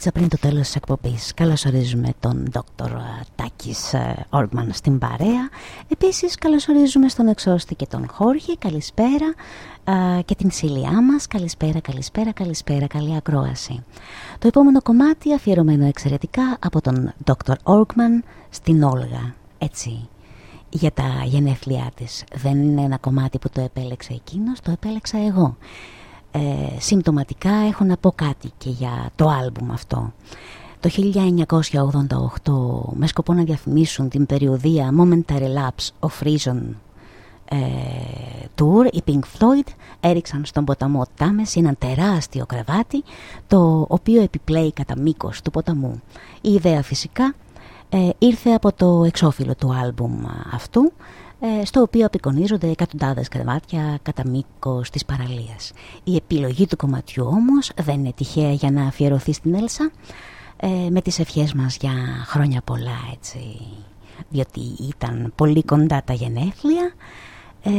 μισή ωρίτσα πριν το τέλος της εκπομπής. Καλώς ορίζουμε τον Δόκτωρ Τάκης Όρμαν στην παρέα. Επίσης καλωσορίζουμε στον εξώστη και τον Χόρχε. Καλησπέρα ε, και την Σιλιά μας. Καλησπέρα, καλησπέρα, καλησπέρα. Καλή ακρόαση. Το επόμενο κομμάτι αφιερωμένο εξαιρετικά από τον Δόκτωρ Όρκμαν στην Όλγα. Έτσι, για τα γενέθλιά της. Δεν είναι ένα κομμάτι που το επέλεξε εκείνος, το επέλεξα εγώ. Ε, συμπτωματικά έχω να πω κάτι και για το άλμπουμ αυτό. Το 1988 με σκοπό να διαφημίσουν την περιοδία Momentary Lapse of Reason ε, Tour οι Pink Floyd έριξαν στον ποταμό Τάμες έναν τεράστιο κρεβάτι το οποίο επιπλέει κατά μήκος του ποταμού. Η ιδέα φυσικά ε, ήρθε από το εξώφυλλο του άλμπουμ αυτού ε, στο οποίο απεικονίζονται εκατοντάδες κρεβάτια κατά μήκος της παραλίας. Η επιλογή του κομματιού όμως δεν είναι τυχαία για να αφιερωθεί στην Έλσα ε, με τις ευχές μας για χρόνια πολλά έτσι διότι ήταν πολύ κοντά τα γενέθλια ε,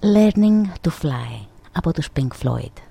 Learning to Fly από τους Pink Floyd.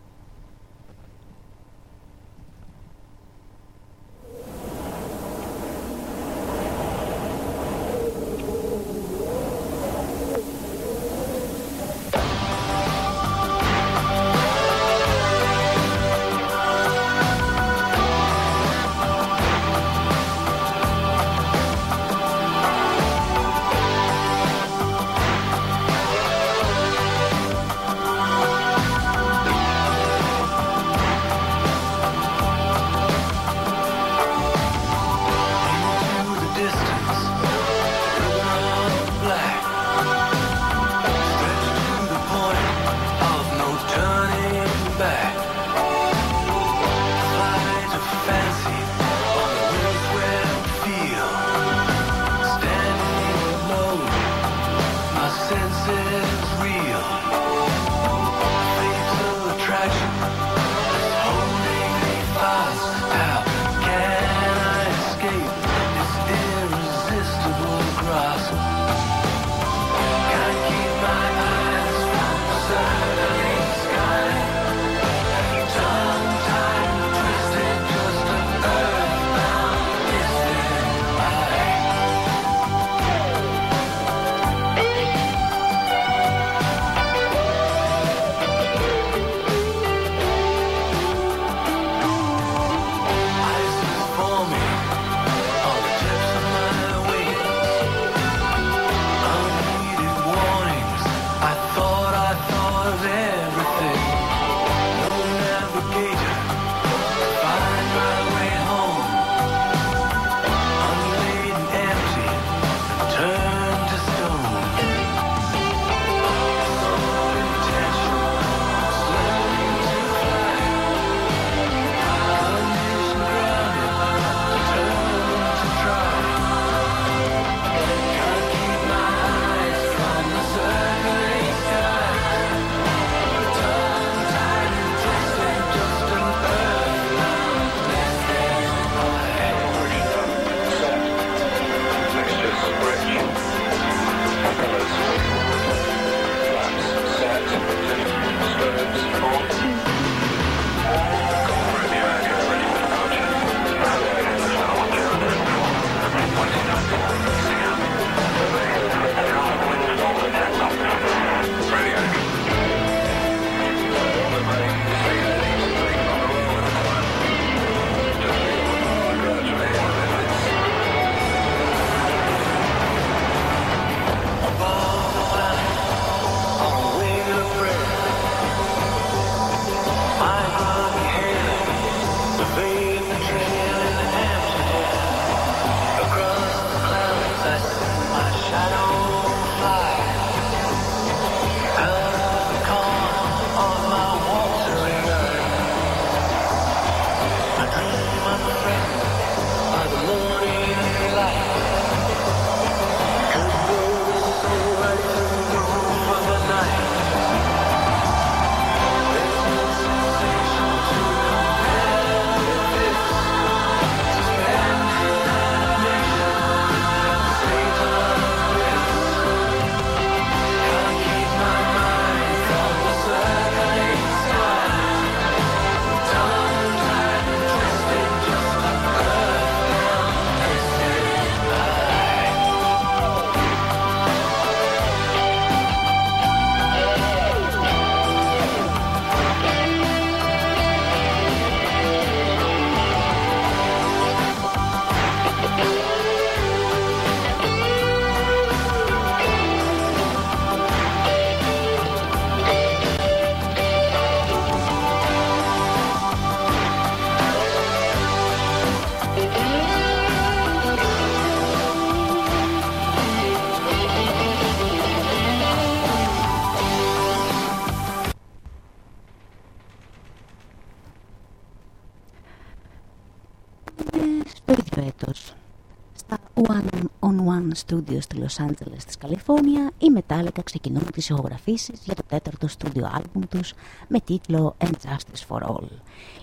On One Studios στη Los Angeles της Καλιφόρνια, οι Metallica ξεκινούν τις ηχογραφήσεις για το τέταρτο στούντιο άλμπουμ τους με τίτλο And Justice for All.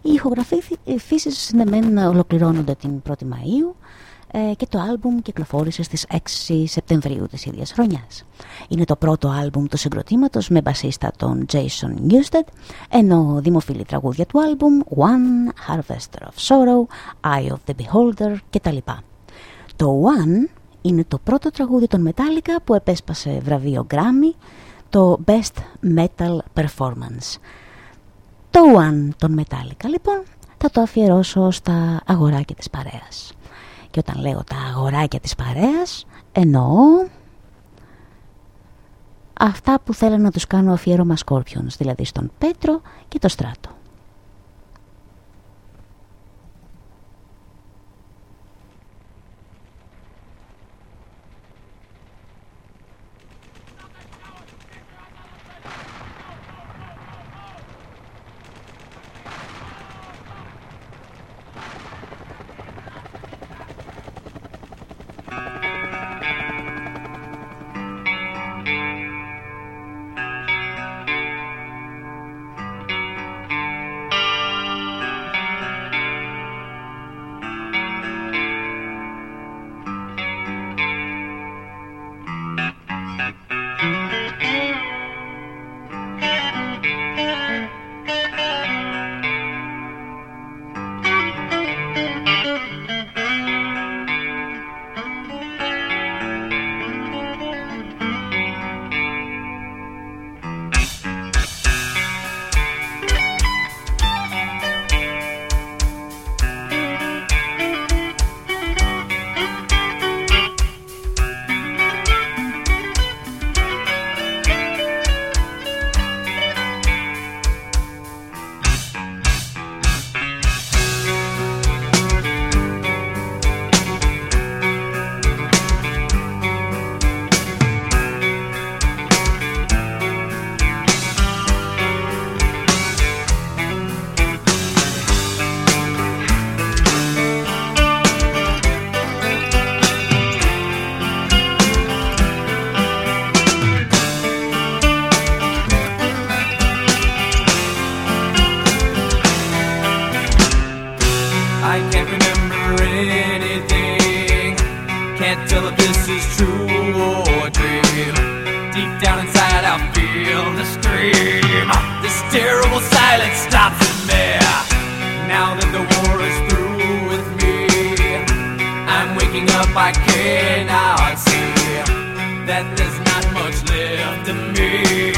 Οι ηχογραφήσεις ναι μεν ολοκληρώνονται την 1η Μαΐου, ε, και το άλμπουμ κυκλοφόρησε στις 6 Σεπτεμβρίου της ίδιας χρονιάς. Είναι το πρώτο άλμπουμ του συγκροτήματος με μπασίστα τον Jason Newsted, ενώ δημοφιλή τραγούδια του άλμπουμ One, Harvester of Sorrow, Eye of the Beholder κτλ. Το One είναι το πρώτο τραγούδι των Metallica που επέσπασε βραβείο Grammy, το Best Metal Performance. Το One των Metallica λοιπόν θα το αφιερώσω στα αγοράκια της παρέας. Και όταν λέω τα αγοράκια της παρέας εννοώ αυτά που θέλω να τους κάνω αφιέρωμα Scorpions, δηλαδή στον Πέτρο και το Στράτο. I can't remember anything. Can't tell if this is true or dream. Deep down inside, I feel the scream. This terrible silence stops in there. Now that the war is through with me, I'm waking up, I cannot see that there's not much left in me.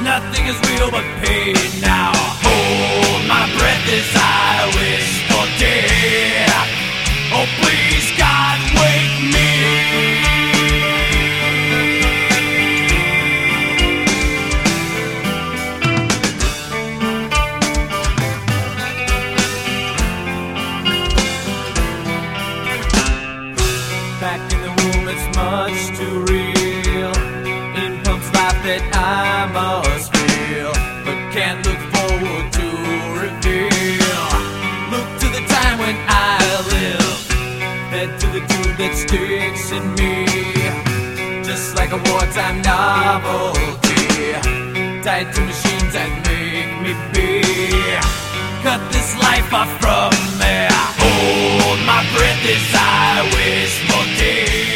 Nothing is real but pain now. Hold my breath as I wish day. Oh, please. sticks in me, just like a wartime novelty. Tied to machines that make me be. Cut this life off from me. Hold my breath as I wish for death.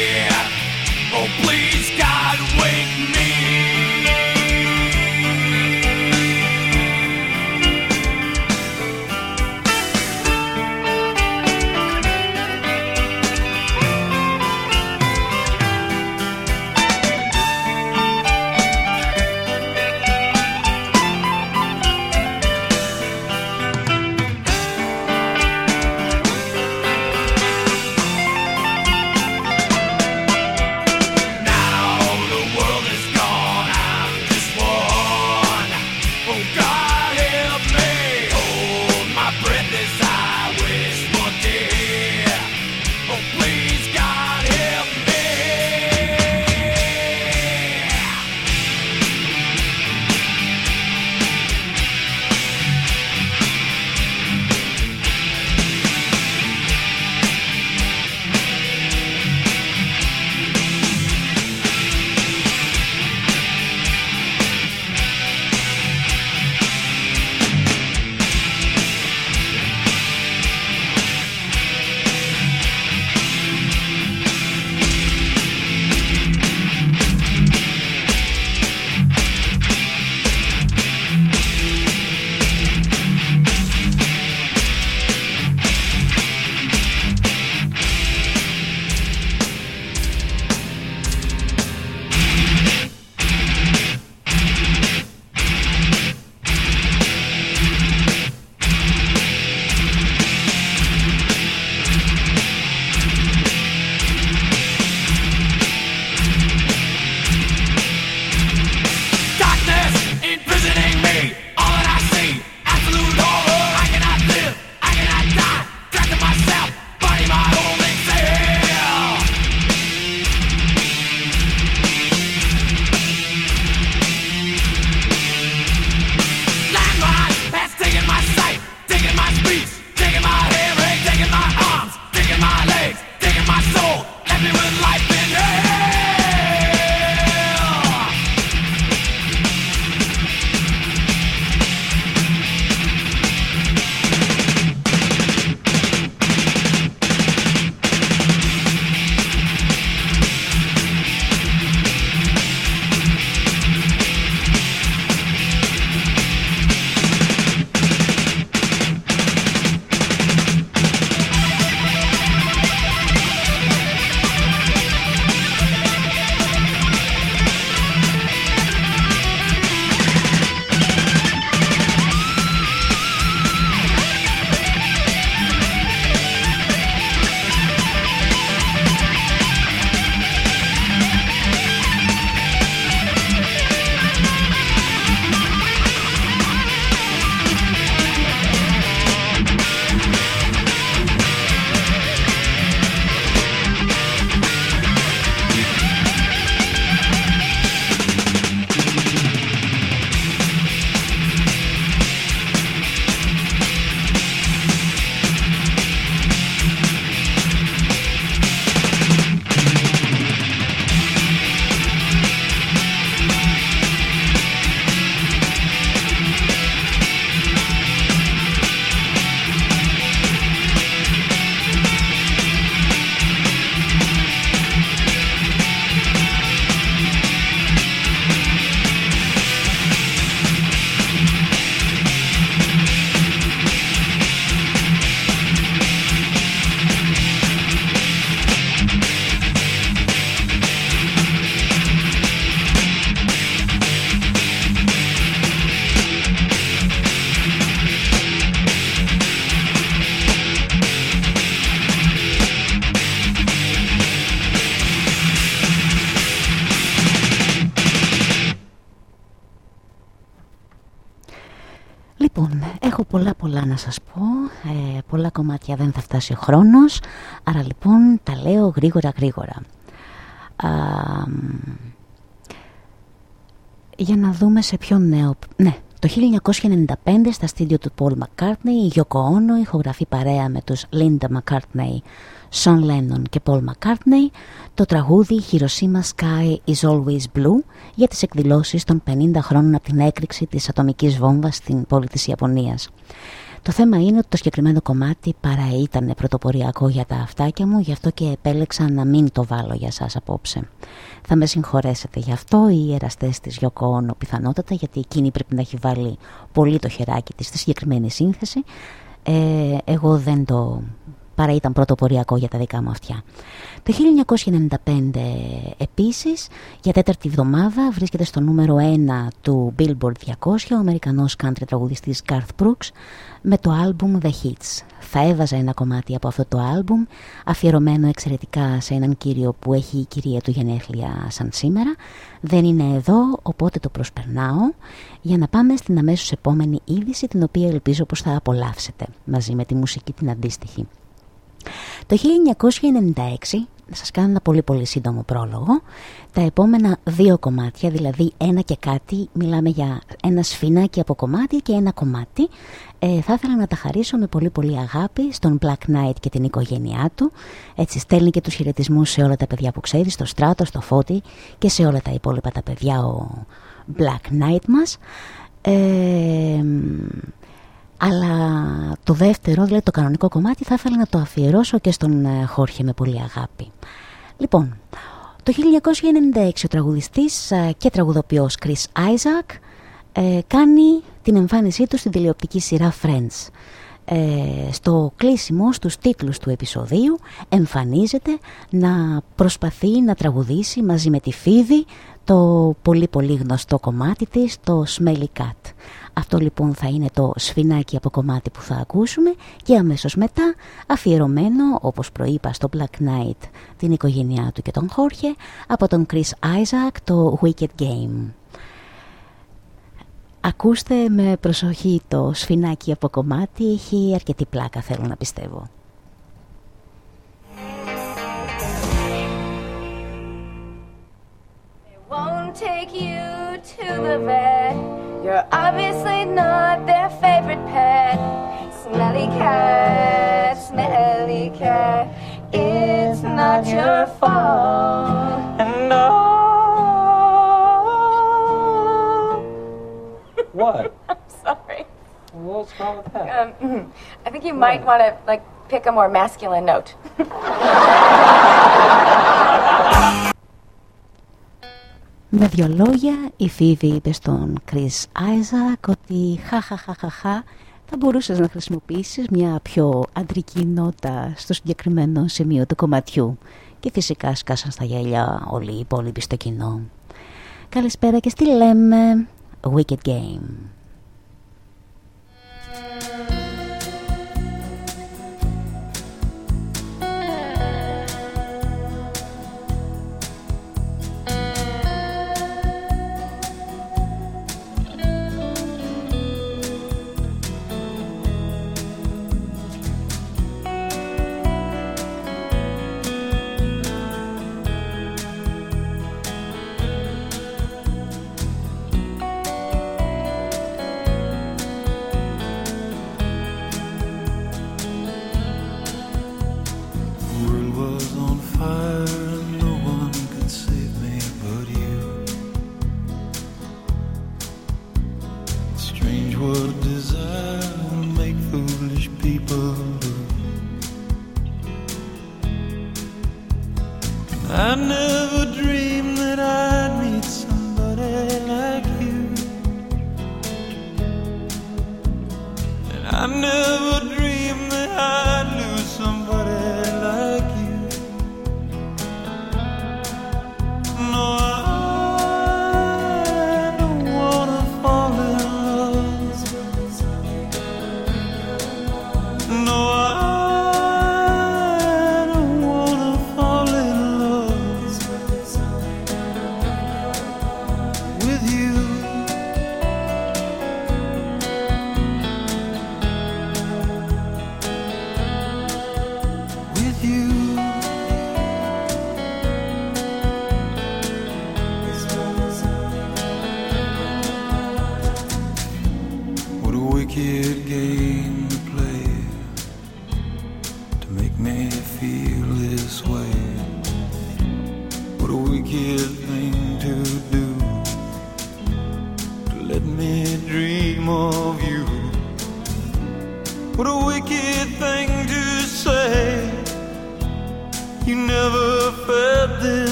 Πολλά πολλά να σας πω, ε, πολλά κομμάτια δεν θα φτάσει ο χρόνος, άρα λοιπόν τα λέω γρήγορα γρήγορα. Α, για να δούμε σε ποιο νέο... Ναι, το 1995 στα στούντιο του Paul McCartney η Yoko Ono ηχογραφεί παρέα με τους Linda McCartney, Sean Lennon και Paul McCartney το τραγούδι Hiroshima Sky is Always Blue για τις εκδηλώσεις των 50 χρόνων από την έκρηξη της ατομικής βόμβας στην πόλη της Ιαπωνίας. Το θέμα είναι ότι το συγκεκριμένο κομμάτι παρά ήταν πρωτοποριακό για τα αυτάκια μου, γι' αυτό και επέλεξα να μην το βάλω για σας απόψε. Θα με συγχωρέσετε γι' αυτό οι εραστές της Γιώκο πιθανότατα, γιατί εκείνη πρέπει να έχει βάλει πολύ το χεράκι της στη συγκεκριμένη σύνθεση. Ε, εγώ δεν το παρά ήταν πρωτοποριακό για τα δικά μου αυτιά. Το 1995 επίσης, για τέταρτη εβδομάδα, βρίσκεται στο νούμερο 1 του Billboard 200 ο Αμερικανός country τραγουδιστής Garth Brooks με το άλμπουμ The Hits. Θα έβαζα ένα κομμάτι από αυτό το άλμπουμ, αφιερωμένο εξαιρετικά σε έναν κύριο που έχει η κυρία του γενέθλια σαν σήμερα. Δεν είναι εδώ, οπότε το προσπερνάω, για να πάμε στην αμέσως επόμενη είδηση, την οποία ελπίζω πως θα απολαύσετε, μαζί με τη μουσική την αντίστοιχη. Το 1996, να σας κάνω ένα πολύ πολύ σύντομο πρόλογο, τα επόμενα δύο κομμάτια, δηλαδή ένα και κάτι, μιλάμε για ένα σφινάκι από κομμάτι και ένα κομμάτι, ε, θα ήθελα να τα χαρίσω με πολύ πολύ αγάπη στον Black Knight και την οικογένειά του. Έτσι στέλνει και τους χαιρετισμούς σε όλα τα παιδιά που ξέρει, στο Στράτο, στο Φώτη και σε όλα τα υπόλοιπα τα παιδιά ο Black Knight μας. Ε, αλλά το δεύτερο, δηλαδή το κανονικό κομμάτι, θα ήθελα να το αφιερώσω και στον ε, Χόρχε με πολύ αγάπη. Λοιπόν, το 1996 ο τραγουδιστής ε, και τραγουδοποιός Chris Isaac ε, κάνει την εμφάνισή του στην τηλεοπτική σειρά Friends. στο κλείσιμο στους τίτλους του επεισοδίου εμφανίζεται να προσπαθεί να τραγουδήσει μαζί με τη Φίβη το πολύ πολύ γνωστό κομμάτι της, το Smelly Cat. Αυτό λοιπόν θα είναι το σφινάκι από κομμάτι που θα ακούσουμε και αμέσως μετά αφιερωμένο όπως προείπα στο Black Knight την οικογένειά του και τον Χόρχε από τον Chris Isaac το Wicked Game. Ακούστε με προσοχή το σφινάκι από κομμάτι, έχει αρκετή πλάκα θέλω να πιστεύω. won't take you to the vet. You're obviously not their favorite pet. Smelly cat, smelly cat. It's not your fault. And oh. What? I'm sorry. What's wrong with that? Um, I think you might want to like pick a more masculine note. Με δυο λόγια η Φίβη είπε στον Chris Isaac ότι χαχαχαχαχα θα μπορούσες να χρησιμοποιήσεις μια πιο αντρική νότα στο συγκεκριμένο σημείο του κομματιού και φυσικά σκάσαν στα γέλια όλοι οι υπόλοιποι στο κοινό. Καλησπέρα και στη λέμε Wicked Game. you.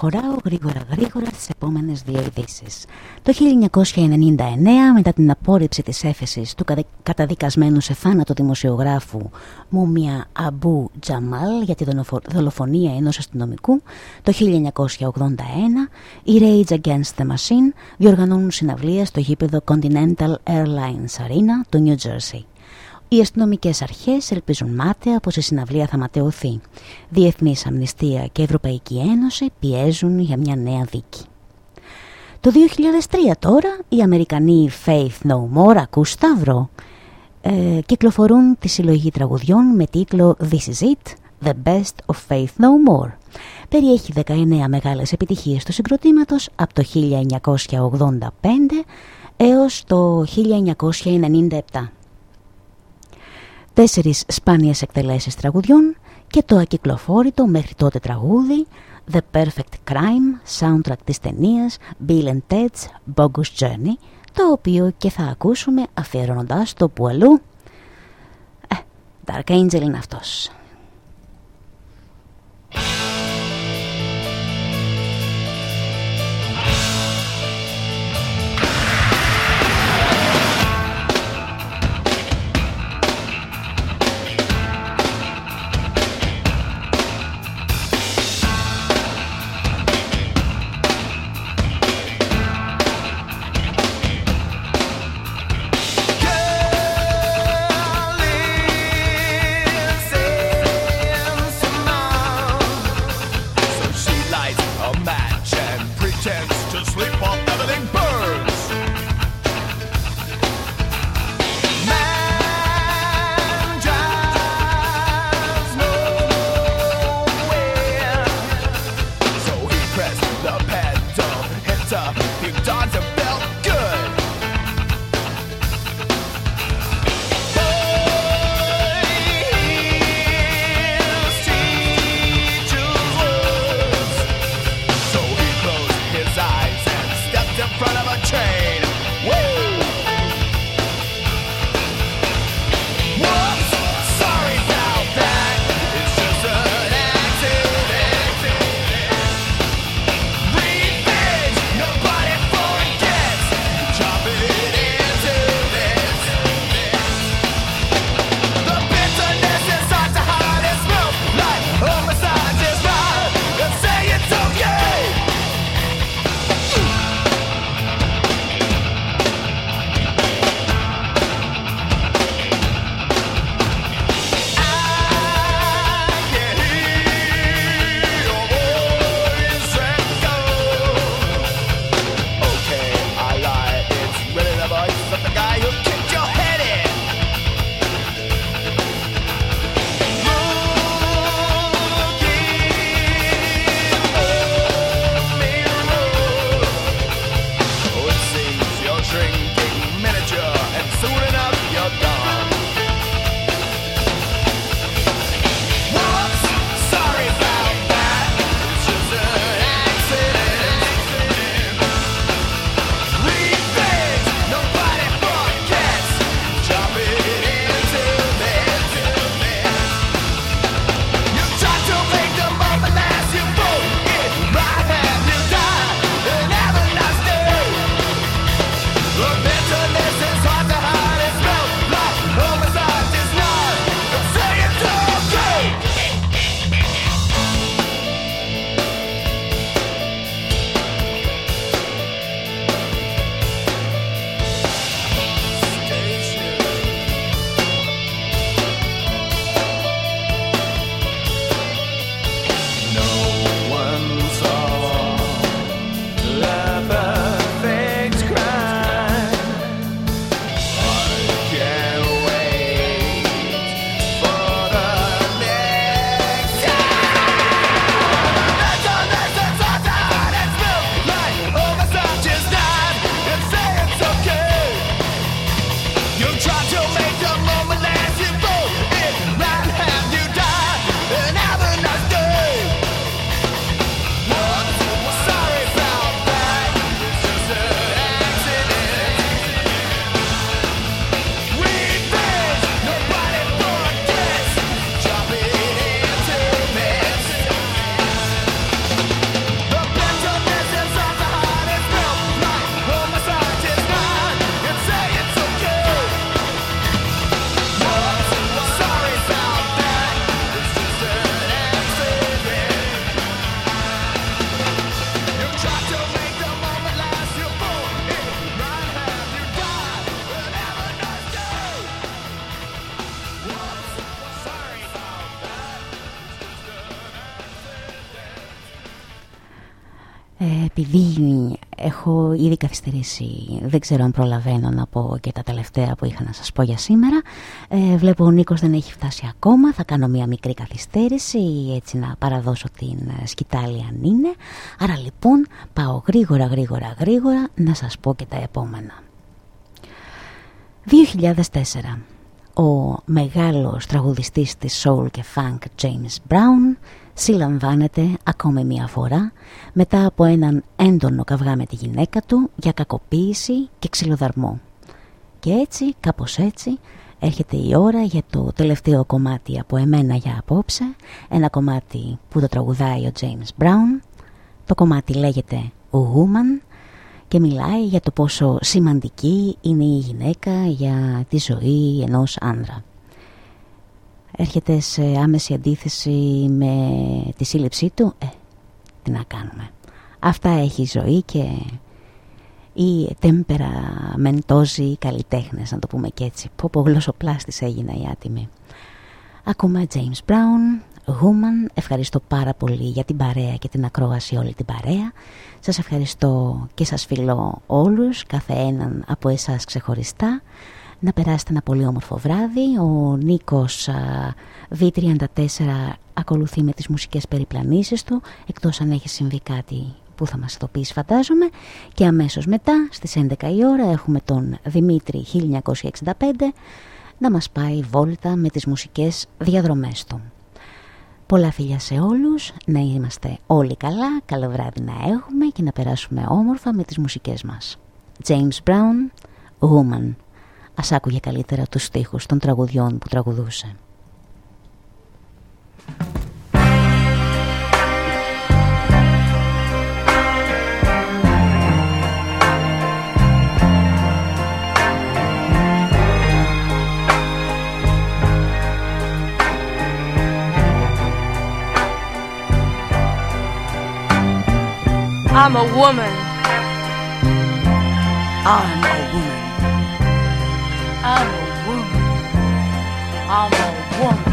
Προχωράω γρήγορα γρήγορα στις επόμενες δύο ειδήσεις. Το 1999 μετά την απόρριψη της έφεσης του κατα- καταδικασμένου σε θάνατο δημοσιογράφου Μούμια Αμπού Τζαμάλ για τη δολοφο- δολοφονία ενός αστυνομικού το 1981 οι Rage Against the Machine διοργανώνουν συναυλία στο γήπεδο Continental Airlines Arena του New Jersey. Οι αστυνομικές αρχές ελπίζουν μάταια πως η συναυλία θα ματαιωθεί. Διεθνής Αμνηστία και Ευρωπαϊκή Ένωση πιέζουν για μια νέα δίκη. Το 2003 τώρα οι Αμερικανοί Faith No More, ακούς Σταύρο, ε, κυκλοφορούν τη συλλογή τραγουδιών με τίτλο This is it, The Best of Faith No More. Περιέχει 19 μεγάλες επιτυχίες του συγκροτήματος από το 1985 έως το 1997 τέσσερις σπάνιες εκτελέσεις τραγουδιών και το ακυκλοφόρητο μέχρι τότε τραγούδι The Perfect Crime, soundtrack της ταινίας Bill and Ted's Bogus Journey, το οποίο και θα ακούσουμε αφιερώνοντας το που αλλού. Ε, Dark Angel είναι αυτός. Καθυστερήσει, δεν ξέρω αν προλαβαίνω να πω και τα τελευταία που είχα να σας πω για σήμερα. Ε, βλέπω ο Νίκος δεν έχει φτάσει ακόμα, θα κάνω μια μικρή καθυστέρηση έτσι να παραδώσω την ε, σκητάλη αν είναι. Άρα λοιπόν πάω γρήγορα γρήγορα γρήγορα να σας πω και τα επόμενα. 2004 ο μεγάλος τραγουδιστής της soul και funk James Brown συλλαμβάνεται ακόμη μία φορά μετά από έναν έντονο καυγά με τη γυναίκα του για κακοποίηση και ξυλοδαρμό. Και έτσι, κάπως έτσι, έρχεται η ώρα για το τελευταίο κομμάτι από εμένα για απόψε, ένα κομμάτι που το τραγουδάει ο James Brown. Το κομμάτι λέγεται Woman και μιλάει για το πόσο σημαντική είναι η γυναίκα για τη ζωή ενός άνδρα έρχεται σε άμεση αντίθεση με τη σύλληψή του, ε, τι να κάνουμε. Αυτά έχει η ζωή και οι τεμπεραμεντόζοι καλλιτέχνες, να το πούμε και έτσι. Πω πω γλωσσοπλάστης έγινα η άτιμη. Ακούμε James Brown, Woman. Ευχαριστώ πάρα πολύ για την παρέα και την ακρόαση όλη την παρέα. Σας ευχαριστώ και σας φιλώ όλους, κάθε έναν από εσάς ξεχωριστά να περάσετε ένα πολύ όμορφο βράδυ. Ο Νίκος V34 ακολουθεί με τις μουσικές περιπλανήσεις του, εκτός αν έχει συμβεί κάτι που θα μας ειδοποιήσει φαντάζομαι. Και αμέσως μετά, στις 11 η ώρα, έχουμε τον Δημήτρη 1965 να μας πάει βόλτα με τις μουσικές διαδρομές του. Πολλά φιλιά σε όλους, να είμαστε όλοι καλά, καλό βράδυ να έχουμε και να περάσουμε όμορφα με τις μουσικές μας. James Brown, Woman. Ας άκουγε καλύτερα τους στίχους των τραγουδιών που τραγουδούσε. I'm a woman. I'm a woman. I'm a woman. I'm a woman.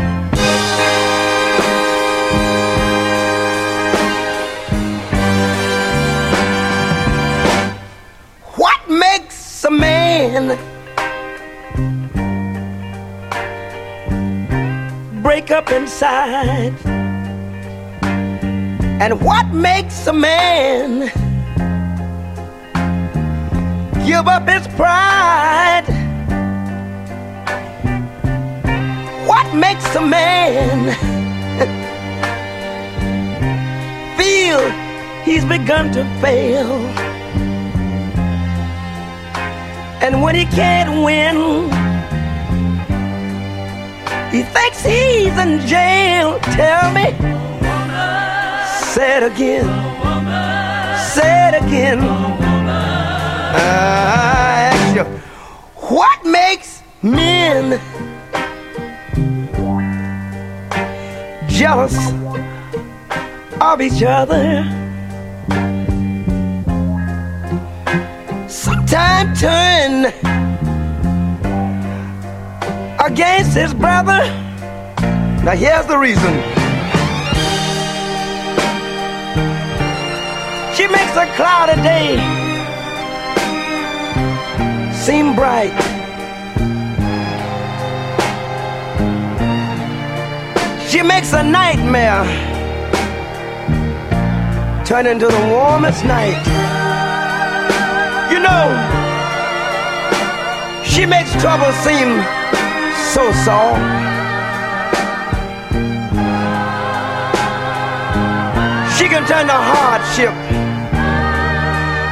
What makes a man break up inside? And what makes a man give up his pride? What makes a man feel he's begun to fail? And when he can't win, he thinks he's in jail. Tell me, say it again, say it again. I ask you, what makes men jealous of each other? Sometimes turn against his brother. Now here's the reason. She makes a cloudy day seem bright. She makes a nightmare turn into the warmest night. You know, she makes trouble seem so soft. She can turn the hardship,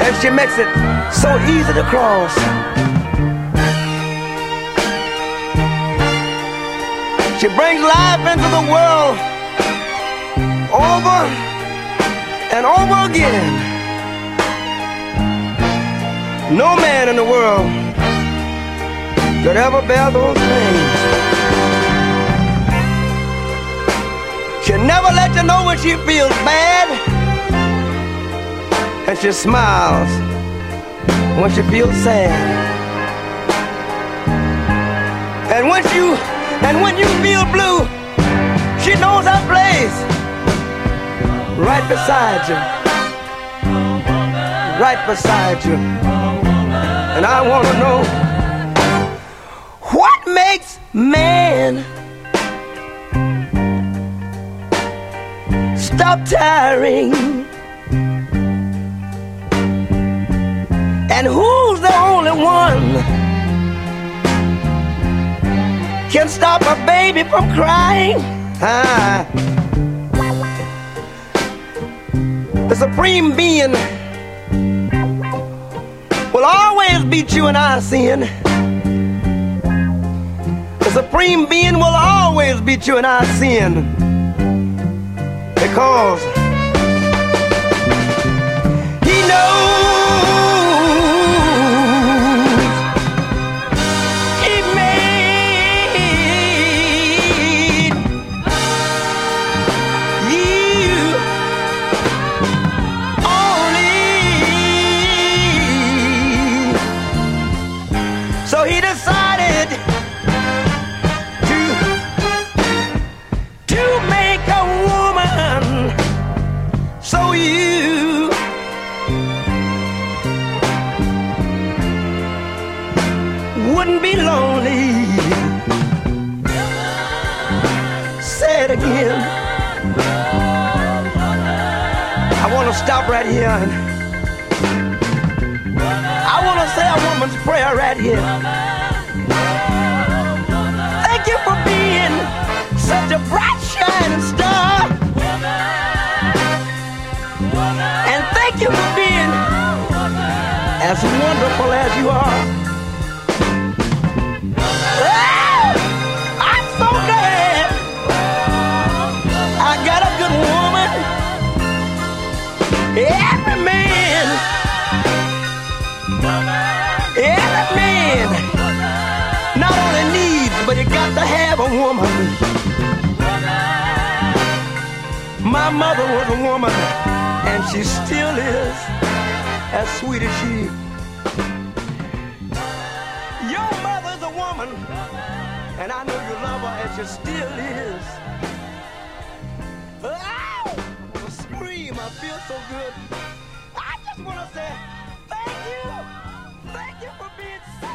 and she makes it so easy to cross. She brings life into the world over and over again. No man in the world could ever bear those pains. She'll never let you know when she feels bad, and she smiles when she feels sad. And once you and when you feel blue, she knows her place right beside you. right beside you. And I want to know what makes man stop tiring? And who's the only one can stop a baby from crying? Ah. The supreme being will always beat you in our sin. The supreme being will always beat you in our sin. Because he knows wouldn't be lonely. Say it again. I want to stop right here. and I want to say a woman's prayer right here. Thank you for being such a bright shining star. And thank you for being as wonderful as you are. Mother was a woman, and she still is as sweet as she. Your mother's a woman, and I know you love her as she still is. Ow! Oh, I scream, I feel so good. I just want to say thank you. Thank you for being so